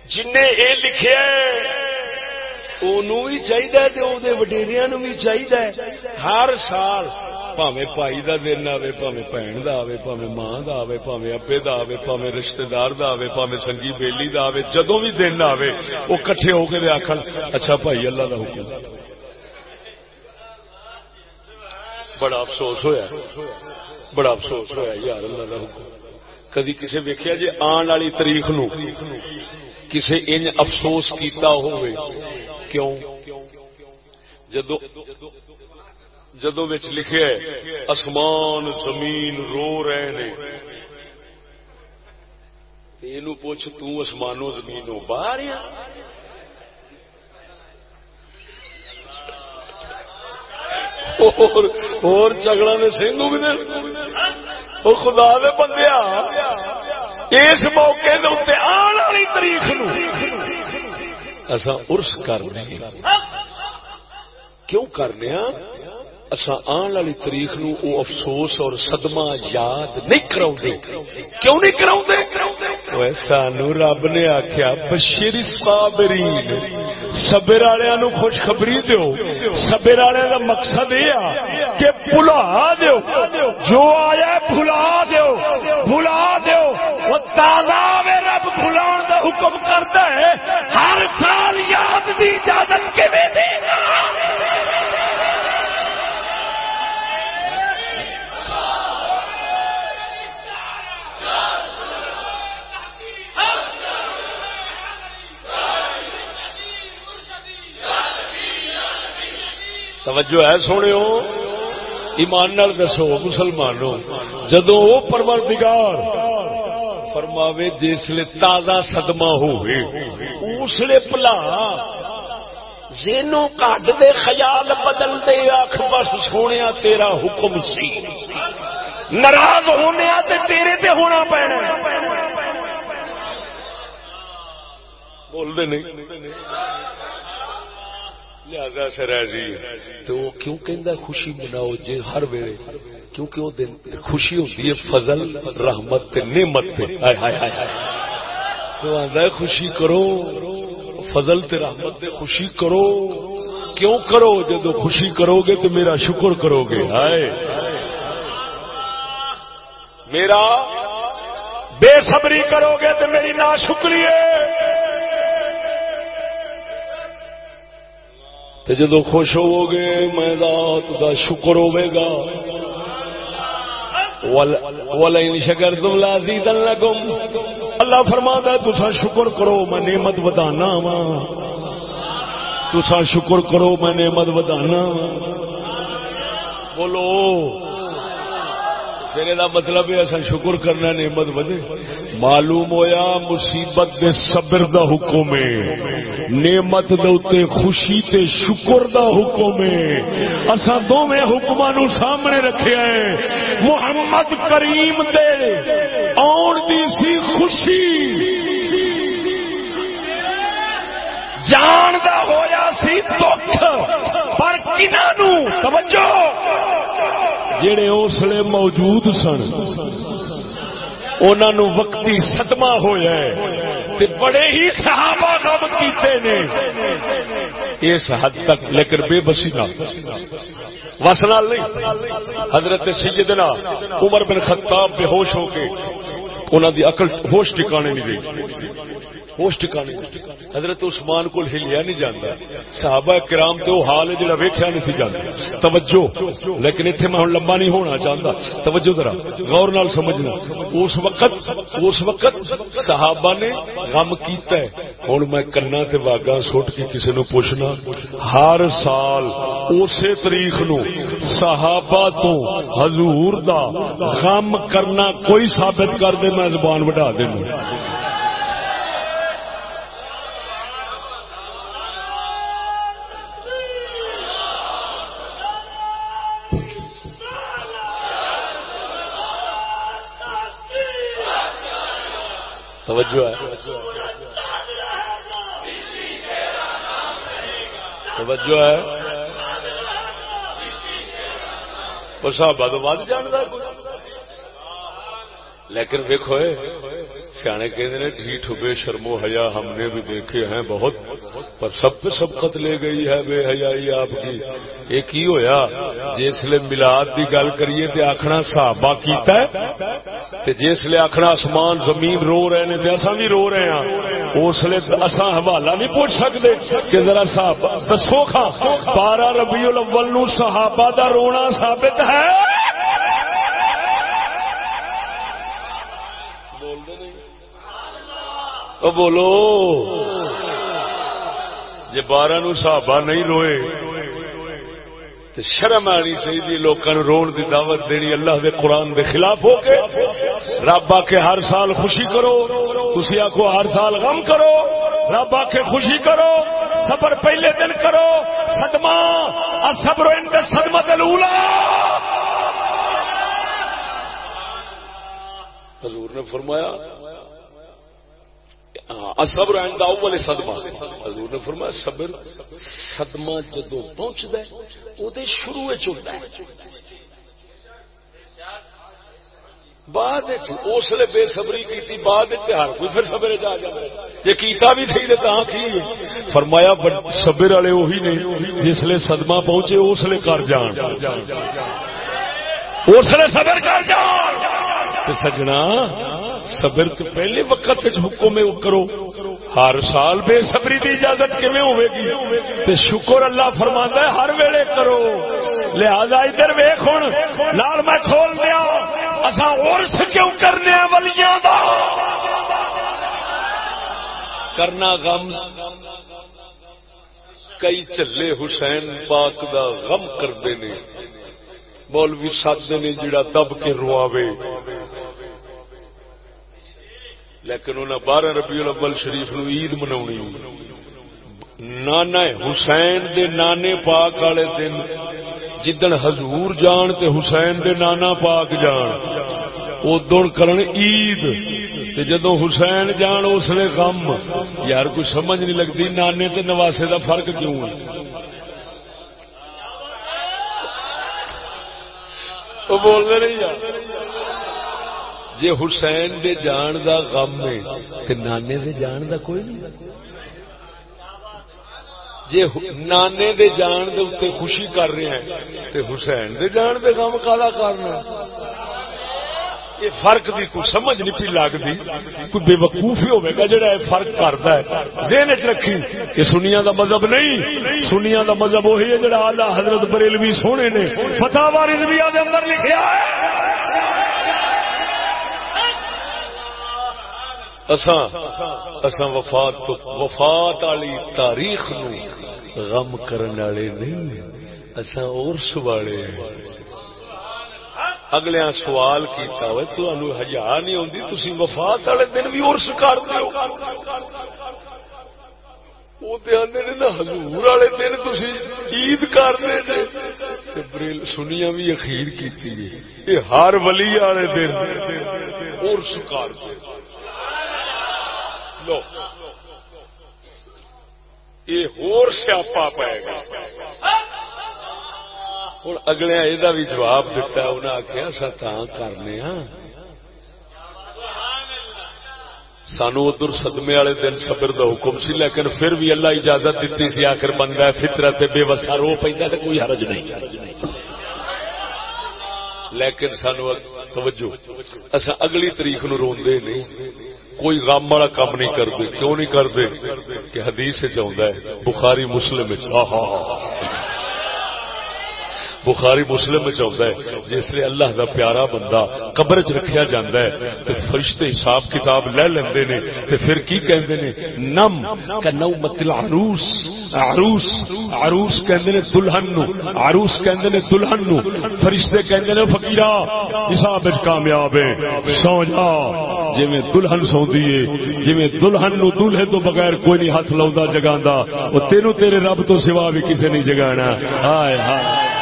جن یہ لکھا بھی چاہیے وڈیریا نو بھی چاہیے ہر سال پائی دا دن آئے پاوے بھن کا آئے پاوے ماں کا آئے پاوے ابے کا آئے پاوے رشتے دار کا آئے پاوے سنگی بیلی کا آئے جدو بھی دن آئے وہ کٹھے ہو کے آخر اچھا بھائی اللہ کا حکم بڑا افسوس ہویا بڑا افسوس ہویا یار اللہ کا حکم کدی کسی ویکیا جی آن والی تاریخ نو کسی ان افسوس کیتا ہوئے جدو لکھے اسمان زمین رو رہے نے۔ یہ پوچھ تسمانوں زمینوں باہر اور چگڑا نے سنگھ بھی اور خدا دے بندیا اس موقع آن والی تاریخ اصا ارس کرنے کیوں کرنے اصا آن والی تاریخ نو او افسوس اور صدمہ یاد نہیں کرا کیوں نہیں کرا سانو رب نے آخیا بشیر صابرین سبر والے نو خوشخبری دو سبر والے کا مقصد یہ کہ بلا دو جو آیا بلا دو بلا دو وہ تازہ رب بلا کا حکم کرتا ہے ہر سال یاد کی اجازت کے دے توجہ ہے سونے ایمان نال دسو مسلمانوں جدو وہ پروردگار فرماوے جسے تازہ صدمہ ہوئے اسلے پلا زینو کٹ دے خیال بدل دے آخ بس سونے تیرا حکم سی۔ ناراض ہونے تے تیرے تے ہونا پینا بول دے نہیں۔ لہذا سے راضی تو وہ کیوں کہندا خوشی مناؤ جے ہر ویلے؟ کیونکہ وہ دن خوشی ہوتی ہے فضل، رحمت تے نعمت تے۔ ہائے ہائے ہائے تو آندا خوشی کرو، فضل تے رحمت تے خوشی کرو۔ کیوں کرو؟ جب خوشی کرو گے تو میرا شکر کرو گے ہائے۔ میرا بے صبری کرو گے تو میری نا شکریہ جدو خوش ہو گے میں ذات دا شکر ہوے گا۔ شکر تم لازی لگم اللہ فرما تسا شکر کرو، میں نعمت ودانا وا تسا شکر کرو، میں نعمت ودانا بولو۔ پھر یہ مطلب ہے اصل شکر کرنا نعمت بدے معلوم ہویا مصیبت دے صبر دا حکم ہے، نعمت دے خوشی تے شکر دا حکم ہے۔ اصا دونوں حکما نو سامنے رکھے ہیں محمد کریم دے آن دی سی خوشی۔ جان دا ہویا سی دکھ۔ پر کنہوں توجہ۔ جڑے اسلے موجود سن انہوں وقتی صدمہ ہویا ہے۔ تے بڑے ہی صحابہ غم کیتے نے۔ اس حد تک لیکن بے بسی نہ۔ وسنال نہیں۔ حضرت سیدنا عمر بن خطاب بے ہوش ہو کے انہوں دی عقل ہوش ٹکانے نہیں گئی۔ ہوش ٹکانے حضرت عثمان کو ہلیا نہیں جانا صحابہ کرام تو حال ہے جڑا ویکھیا نہیں سی جانا توجہ۔ لیکن اتنے میں ہوں لمبا نہیں ہونا چاہتا توجہ ذرا۔ غور نال سمجھنا۔ اس وقت اس وقت صحابہ نے غم کیتا ہے۔ ہوں میں کنا تے واگا سٹ کے کسی نو پوچھنا، ہر سال اسی تاریخ نو صحابہ تو حضور دا غم کرنا کوئی ثابت کر دے، میں زبان وڈا دینا توجہ ہے۔ توجہ ہے۔ وہ صحابہ تو ود جانتا لیکن دیکھو سیانے کہتے ہیں ٹھیٹ بے شرم و حیا، ہم نے بھی دیکھے ہیں بہت، پر سب پہ سبقت لے گئی ہے بے حیائی آپ کی۔ یہ کی ہویا؟ جس جسے ملاد کی گل کریے تے آخنا صحابہ کیتا ہے، تے جسے آخنا آسمان زمین رو رہے ہیں تے اصا بھی رو رہے ہیں اس لیے اصا حوالہ نہیں پوچھ سکتے کہ ذرا صحابہ دسو کھا بارہ ربیع الاول نو صحابہ دا رونا ثابت ہے۔ بولو جی بارہ نو صحابہ نہیں روئے تو شرم آنی چاہیے لوگوں رون دی دعوت دینی اللہ دے قرآن دے خلاف ہو کے رب آ کے ہر سال خوشی کرو تھی آخو ہر سال غم کرو رب آ کے خوشی کرو صبر پہلے دن کرو سدما صبر سدما دلولا حضور نے فرمایا صبر عند اول صدمہ۔ حضور نے فرمایا، صبر صدمہ جدو پہنچدا ہے، او دے شروع وچ ہوندا ہے۔ بعد اس لیے بے صبری کی بعد ہر کوئی پھر سبر چ جی کیتا بھی صحیح نے تاں کی فرمایا صبر والے وہی نے جس لیے صدمہ پہنچے، اس لیے کر جان۔ اس لیے صبر کر جان۔ سجنا صبر تو پہلے وقت حکم کرو۔ ہر سال بے صبری کی اجازت کیون ہوے گی؟ تے شکر اللہ فرما ہے ہر ویلے کرو۔ لہذا ادھر ویخ ہوں لال میں کھول دیا اصا ارس کیوں کرنے ولیاں دا؟ کرنا غم۔ کئی چلے حسین پاک دا غم کرتے نے، مولوی سد نے جڑا دب کے رواوے۔ لیکن انہیں بارہ ربیع الاول شریف نو عید منا نانا حسین دے نانے پاک والے دن، جدن حضور جان تے حسین دے نانا پاک جان ادن کرن عید۔ تے جدو حسین جان، اس نے غم۔ یار، کوئی سمجھ نہیں لگتی نانے تے نواسے دا فرق کیوں ہے؟ وہ بولنے نہیں جا جے حسین دے جان دا غم ہے تے نانے دے جان دا کوئی نہیں۔ جے نانے دے جان دے اتنے خوشی کر رہے ہیں تے حسین دے جان دے غم کالا کرنا یہ فرق بھی کوئی سمجھ نہیں پی لگتی۔ کوئی بے وقوف ہی ہوگا جہاں یہ فرق کرتا ہے۔ ذہن چ رکھی کہ سنیا دا مذہب نہیں سنیا دا مذہب وہی ہے جڑا آلہ حضرت بریلوی سونے نے فتح وارث بھی آدھے اندر لکھیا ہے۔ اساں وفات وفات والی تاریخ نو غم کرنے والے نہیں، اساں عرس والے اگلے سوال کیتا ہوئے تو انو ہزار نہیں ہوندی، تسی وفات والے دن بھی عرس کر دیو۔ او دیانے نے وہ ہزور والے دن تھی عید کرنے سنیا بھی اخیر کیتی ہے۔ کی ہر ولی والے دن عرس کر لو۔ یہ سیاپا پائے گا۔ ہوں اگلے یہ بھی جواب دتا انہیں آخیا اصا کرنے ہاں۔ سانو ادھر سدمے والے دن صبر دا حکم سی، لیکن پھر بھی اللہ اجازت دیتی سی، آخر بندہ فطرت بے وسا رو پہ تو کوئی حرج نہیں۔ لیکن سانو توجہ اصا اگلی تاریخ نو روندے نہیں۔ کوئی غم والا کام نہیں کرتے، کیوں نہیں کرتے؟ کہ حدیث چاہتا ہے، بخاری مسلم بخاری مسلم چاہتا ہے، جس لیے اللہ دا پیارا بندہ قبر چ رکھیا جاندا ہے تے فرشتے حساب کتاب لے لیندے نے تے پھر کی کہندے نے؟ نم کنومت العروس، عروس عروس کہندے نے دلہن نو عروس کہندے نے دلہن نو فرشتے کہندے نے فقیرا حساب وچ کامیاب ہے سو جا، جویں دلہن سوندی ہے، جویں دلہن نو دلہے تو بغیر کوئی نہیں ہاتھ لاوندا جگاندا او تینو تیرے رب تو سوا بھی کسے نہیں جگانا۔ ہائے ہائے۔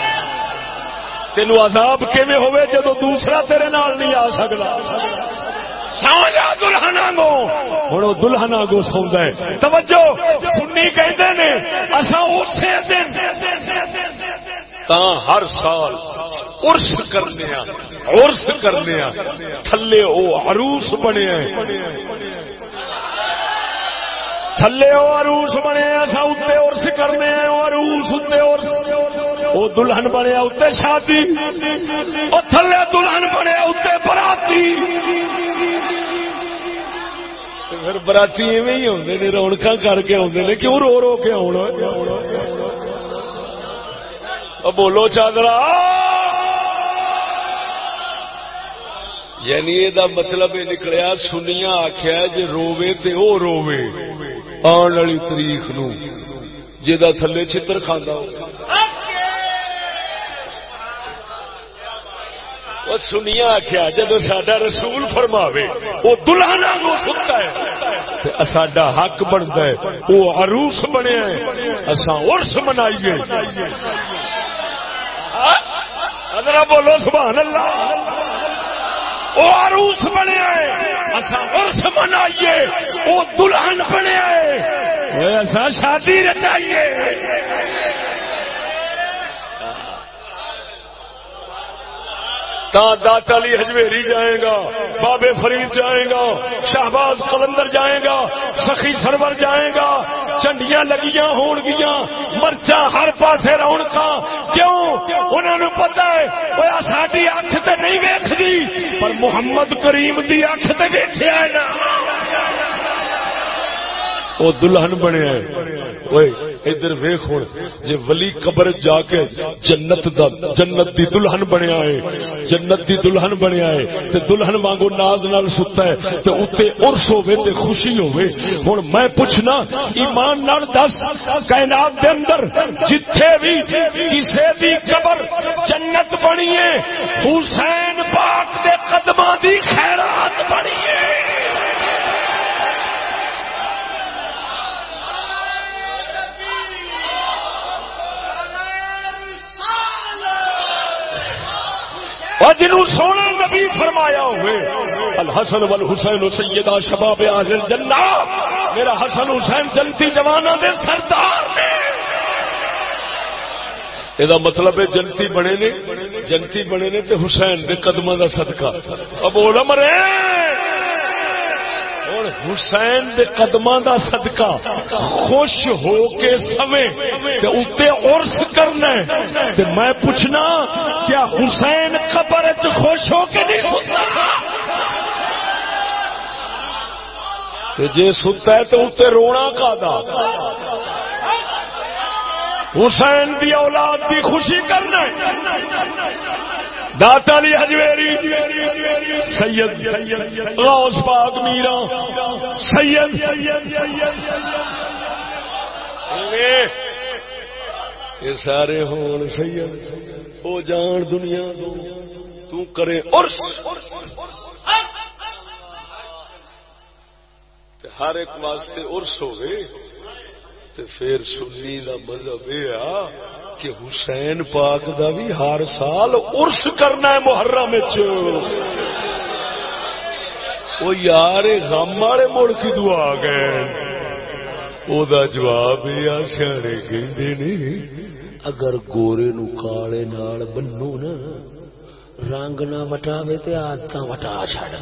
تینو عذاب کیویں ہوئے جدو دوسرا تیرے نال نہیں آ سکتا دلہنا گو ہوں دلہنا گو سوندا ہے۔ توجہ، سنی کہندے نے، اساں اسی دن تا ہر سال عرس کرنے عرس کرنے تھلے او عروس بنے ہیں تھلے او عروس بنے اساں اوتے عرس کرنے عروس اوتے عرس۔ وہ دلہن بنیا اتنے شادی۔ وہ تھلے دلہن بنیا اتنے براتی۔ پھر براتی ایویں ہی آتے نے رونق کر کے آتے نے، کیوں رو رو کے آنا بولو چادرا یعنی یہ مطلب یہ نکلیا سنیا آخیا جی روے تو وہ روے آن والی تاریخ نو جا تھلے چھتر کھانا ہو سنیا آخیا جب سڈا رسول فرماوے وہ دلہن کو ستا ہے سڈا حق بنتا ہے وہ عروس بنیا اصا ارس منائیے ادرا بولو سبحان اللہ وہ عروس بنیا اصا ارس منائیے۔ وہ دلہن بنیا شادی رچائیے۔ داتا علی ہجویری جائے گا، بابے فرید جائے گا، شہباز کلندر جائے گا، سخی سرور جائے گا، چنڈیاں لگیاں ہون گیا مرچا ہر پاسے رونق کیوں؟ انہوں نے پتا ہے ساری اکھ تو نہیں ویکتی پر محمد کریم کی اکھ تو ویچیا ہے نا۔ وہ دلہن بنے ادھر ویخ ہوں جی ولی قبر جا کے جنت دا جنت دی دلہن بنیا ہے جنت دی دلہن بنیا ہے تے دلہن وانگو ناز نال ستا ہے تے اتنے ارس ہوے تے خوشی ہوے ہوں میں پوچھنا ایمان نال دس کائنات دے اندر جتھے بھی کسے بھی قبر جنت بنی ہے حسین پاک دے قدماں دی خیرات بنی ہے اور جنہوں سونا نبی فرمایا ہوئے، الحسن والحسین سیدہ شباب آخر جنہ میرا حسن حسین جنتی جوانا دے سردار نے۔ یہ مطلب ہے جنتی بنے نے، جنتی بنے نے تے حسین دے قدمہ دا صدقہ۔ اب اولا مرے اور حسین دے قدمہ دا صدقہ، خوش ہو کے سوے تے اتے عرس کرنا ہے۔ تے میں پوچھنا، کیا حسین قبر چ خوش ہو کے نہیں ستا؟ جی ستا ہے تو اتنے رونا کا دا حسین دی اولاد دی خوشی کرنا ہے۔ داتا علی حجویری، سید غوث پاک میرا، سید. یہ سارے ہون سید، او جان دنیا تو کرے عرس ہر ایک واسطے عرس ہوئے تے پھر سنی دا مذہب یہ آ کہ حسین پاک دا بھی ہر سال عرس کرنا ہے محرم وہ یار غم والے ملک دعا آ گئے۔ او دا جواب یہ سیاڑے کہندے نے، اگر گورے نو کالے نال بنو نا، رنگ نہ وٹاوے تے عادتاں وٹا چھڑدا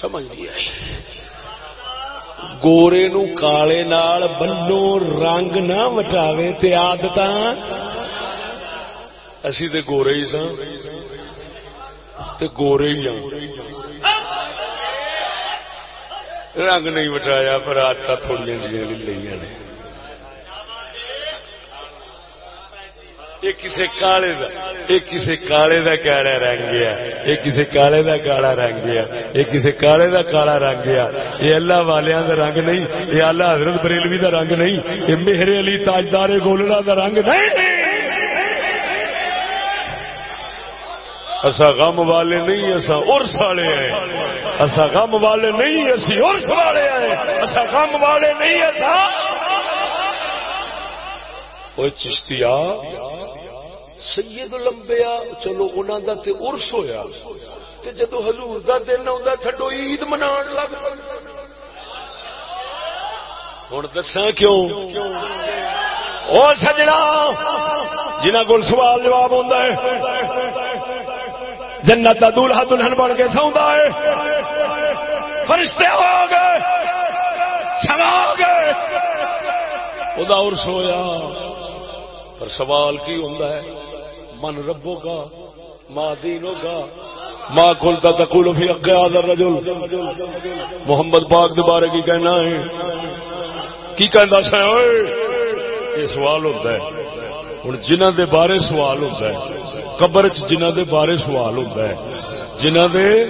سمجھ لیا آئی گورے نو کالے نال بنو رنگ نہ وٹاوے تے آدت اسی تے گورے ہی سا تے گورے ہی ہاں رنگ نہیں وٹایا پر آدت تھوڑی جی لیا نے یہ کسی کالے دا یہ کسی کالے دا کالا رنگ گیا. یہ کسی کالے دا کالا رنگ گیا. یہ کسی کالے دا کالا رنگ گیا. یہ اللہ والیاں دا رنگ نہیں. یہ اللہ حضرت بریلوی دا رنگ نہیں. یہ میرے علی تاجدار گولڑا دا رنگ نہیں. اصا غم والے نہیں اصا ارس والے ہیں. اصا غم والے نہیں، اسی ارس والے ہیں. اصا غم والے نہیں اصا وہ چشتیا سید لمبیا چلو انہوں دا تے ارس ہویا تے جدو حضور دا دن آتا تھڈو عید منا لگ ہوں دسا کیوں او سجنا جنہ کو سوال جواب ہوتا ہے جنت کا دولہا دلہن بن کے سوندا ہے فرشتے ہو گئے سما گئے وہ ارس ہویا پر سوال کی ہوتا ہے؟ من ربو کا ماں دینوں کا ماں کھلتا تقول فی محمد پاک دے بارے کی کہنا ہے؟ کی کہنا سا یہ سوال ہوتا ہے۔ ہوں جنہ دے بارے سوال ہوتا ہے، قبر چ جنہ دے بارے سوال ہوتا ہے۔ جنہ دے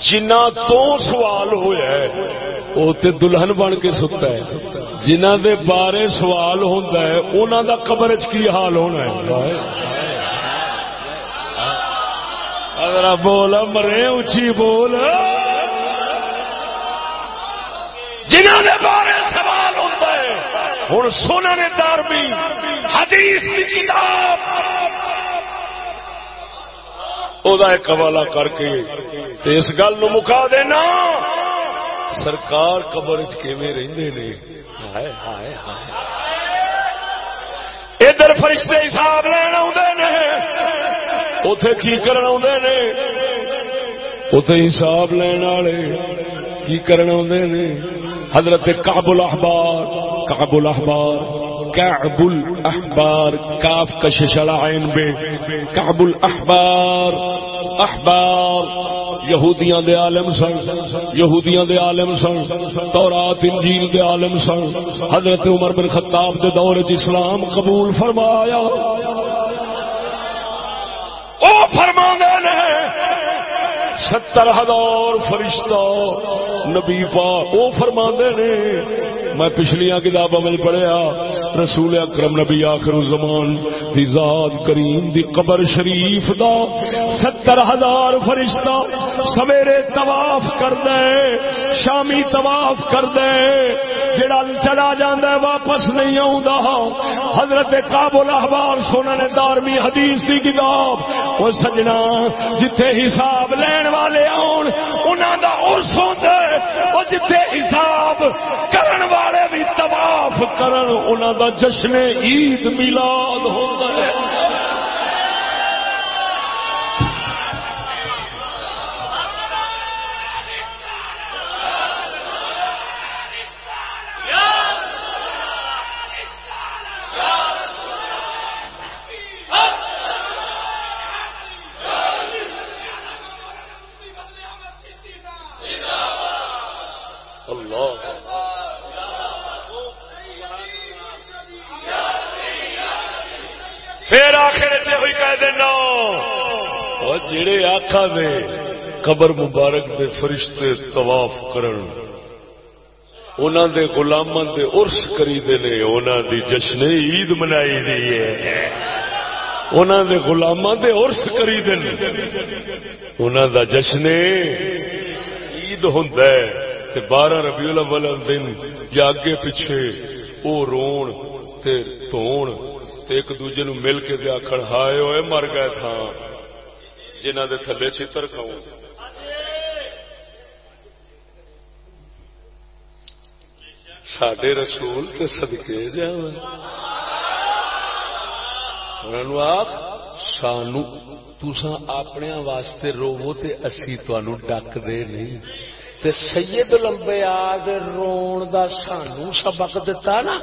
جنہ تو سوال ہویا ہے وہ تے دلہن بن کے ستا ہے۔ جنہ دے بارے سوال ہوتا ہے انہوں دا قبر چ کی حال ہونا ہے؟ اگر بول مرے اچھی بول۔ جنہ دے بارے سوال ہوتا ہے ہوں سونا نے دارمی حدیث کی کتاب۔ ایک حوالہ کر کے اس گل نو مکا دینا۔ سرکار قبر چیویں نے؟ ادھر فرشتے حساب لین اتے کی کرنا نے؟ اتے حساب لین والے کی کرنا نے؟ حضرت کعب الاحبار کعب الاحبار کعب الاحبار، کاف کشش العین بے۔ کعب الاحبار، احبار۔ یہودیاں دے عالم سن، یہودیاں دے عالم سن، تورات، انجیل دے عالم سن۔ حضرت عمر بن خطاب دے دور وچ اسلام قبول فرمایا۔ او فرماندے نے، ستر ہزار فرشتہ نبی پا او فرما نے میں پچھلیاں کتابوں میں پڑھیا۔ رسول اکرم نبی آخر زمان دی ذات کریم دی قبر شریف دا ستر ہزار فرشتہ سویرے طواف کر دے شامی طواف کر دے جڑا چلا جاندہ ہے واپس نہیں آؤں حضرت کابل احبار سونا نے دارمی حدیث دی کتاب۔ وہ سجنا جتھے حساب لین والے آن، انہاں دا عرص ہوندے وہ جتھے حساب کرن والے بھی طواف کرن انہاں دا جشن عید میلاد ہوتا جڑے آخا دے قبر مبارک دے فرشتے طواف کرن۔ انہوں دے غلاموں دے عرس کری دے نے انہوں دی جشن عید منائی دی ہے۔ انہوں دے غلاموں دے عرس کری دے انہوں دا جشن عید ہوندا ہے۔ تے بارہ ربیع الاول دن، یا اگے پیچھے او رون تے تون تے ایک دوجے نو مل کے آخر ہائے ہوئے مر گئے تھا جنہ دے تھلے چتر کھاؤ سڈے رسول تے سدکے جا آخ سانو تسا اپنے واسطے روو تے اسی تانوں ڈک دے نہیں۔ تے سید لمبیا دے رون دا سانو سبق دتا نا،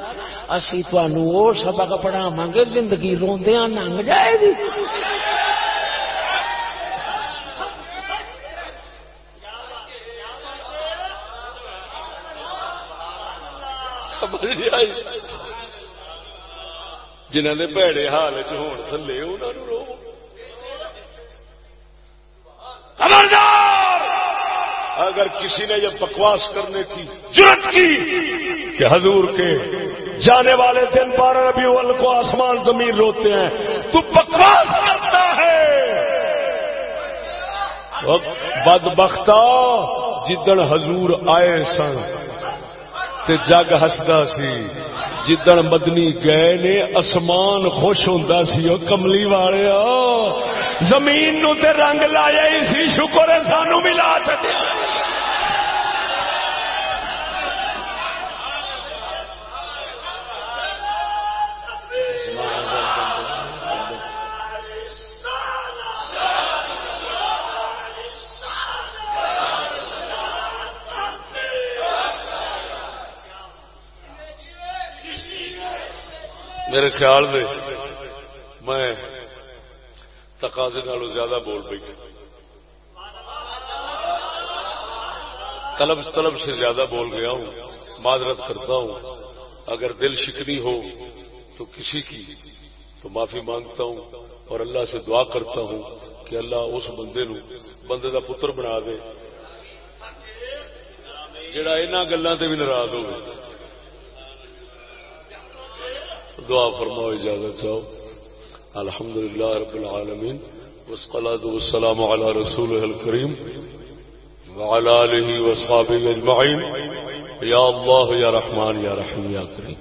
اسی تانوں او سبق پڑھاواں گے، زندگی روندیاں لنگ جائے گی۔ جنہوں نے بھڑے حال چ ہون تھلے انہوں نے رو۔ خبردار! اگر کسی نے یہ بکواس کرنے کی ضرورت کی کہ حضور کے جانے والے دن بارہ ربی اول کو آسمان زمین روتے ہیں، تو بکواس کرتا ہے۔ بد بختا جدن حضور آئے سن۔ تے جگ ہسدا سی۔ جدن مدنی گئے نے اسمان خوش ہوں سی کملی والے زمین نو تے رنگ لایا ہی سی، شکر ہے سانو بھی لا میرے خیال میں میں تقاضے نالوں زیادہ بول بیٹھا۔ طلب طلب سے زیادہ بول گیا ہوں، معذرت کرتا ہوں۔ اگر دل شکنی ہو تو کسی کی، تو معافی مانگتا ہوں اور اللہ سے دعا کرتا ہوں کہ اللہ اس بندے نو بندے دا پتر بنا دے، جڑا انہوں گلوں سے بھی ناراض ہوگا دعا فرماؤ، اجازت چاہو۔ الحمد للہ رب العالمین، والصلاة والسلام على رسوله الكريم وعلى آله وصحابه اجمعين یا اللہ، یا رحمان، یا رحیم، یا کریم۔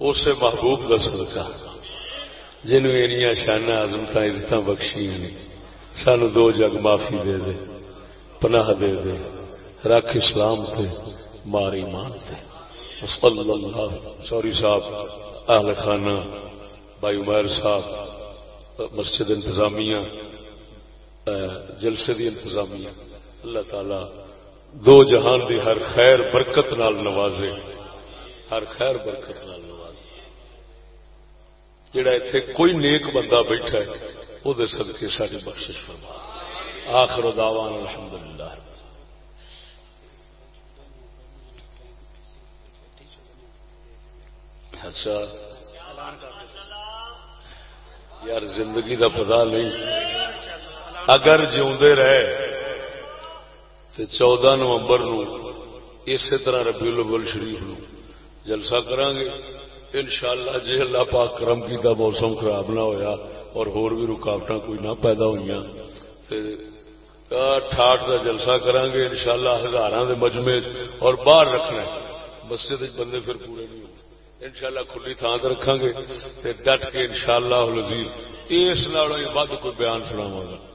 اسے محبوب کا صدقہ۔ جنہوں انیاں شانہ عظمت عزت بخشی نے، سانو دو جگ معافی دے دے، پناہ دے دے۔ رکھ اسلام تے، مار ایمان تے۔ صلی اللہ سوری صاحب، اہل خانہ، بھائی عمیر صاحب، مسجد انتظامیہ جلسے دی انتظامیہ۔ اللہ تعالی دو جہان دی ہر خیر، برکت نال نوازے۔ ہر خیر، برکت نال نوازے۔ جڑا اتنے کوئی نیک بندہ بیٹھا ہے وہ صدقے ساری بخش فرما۔ آخر دعوان الحمدللہ۔ اچھا۔ یار زندگی دا پتا نہیں۔ اگر جیوندے رہے تو چودہ نومبر نو اسی طرح ربی الاول شریف نو جلسہ کران گے انشاءاللہ جی اللہ پاک کرم کیتا موسم خراب نہ ہویا اور ہور بھی رکاوٹ کوئی نہ پیدا ہوئی ٹھاٹ کا جلسہ کران گے انشاءاللہ ہزاراں دے مجمع اور باہر رکھنا ہے۔ مسجد بندے پھر پورے نہیں ہوتے انشاءاللہ کھلی تھان سے رکھا گے ڈٹ کے انشاءاللہ شاء اللہ اس نالوں ود کوئی بیان سناواں گا۔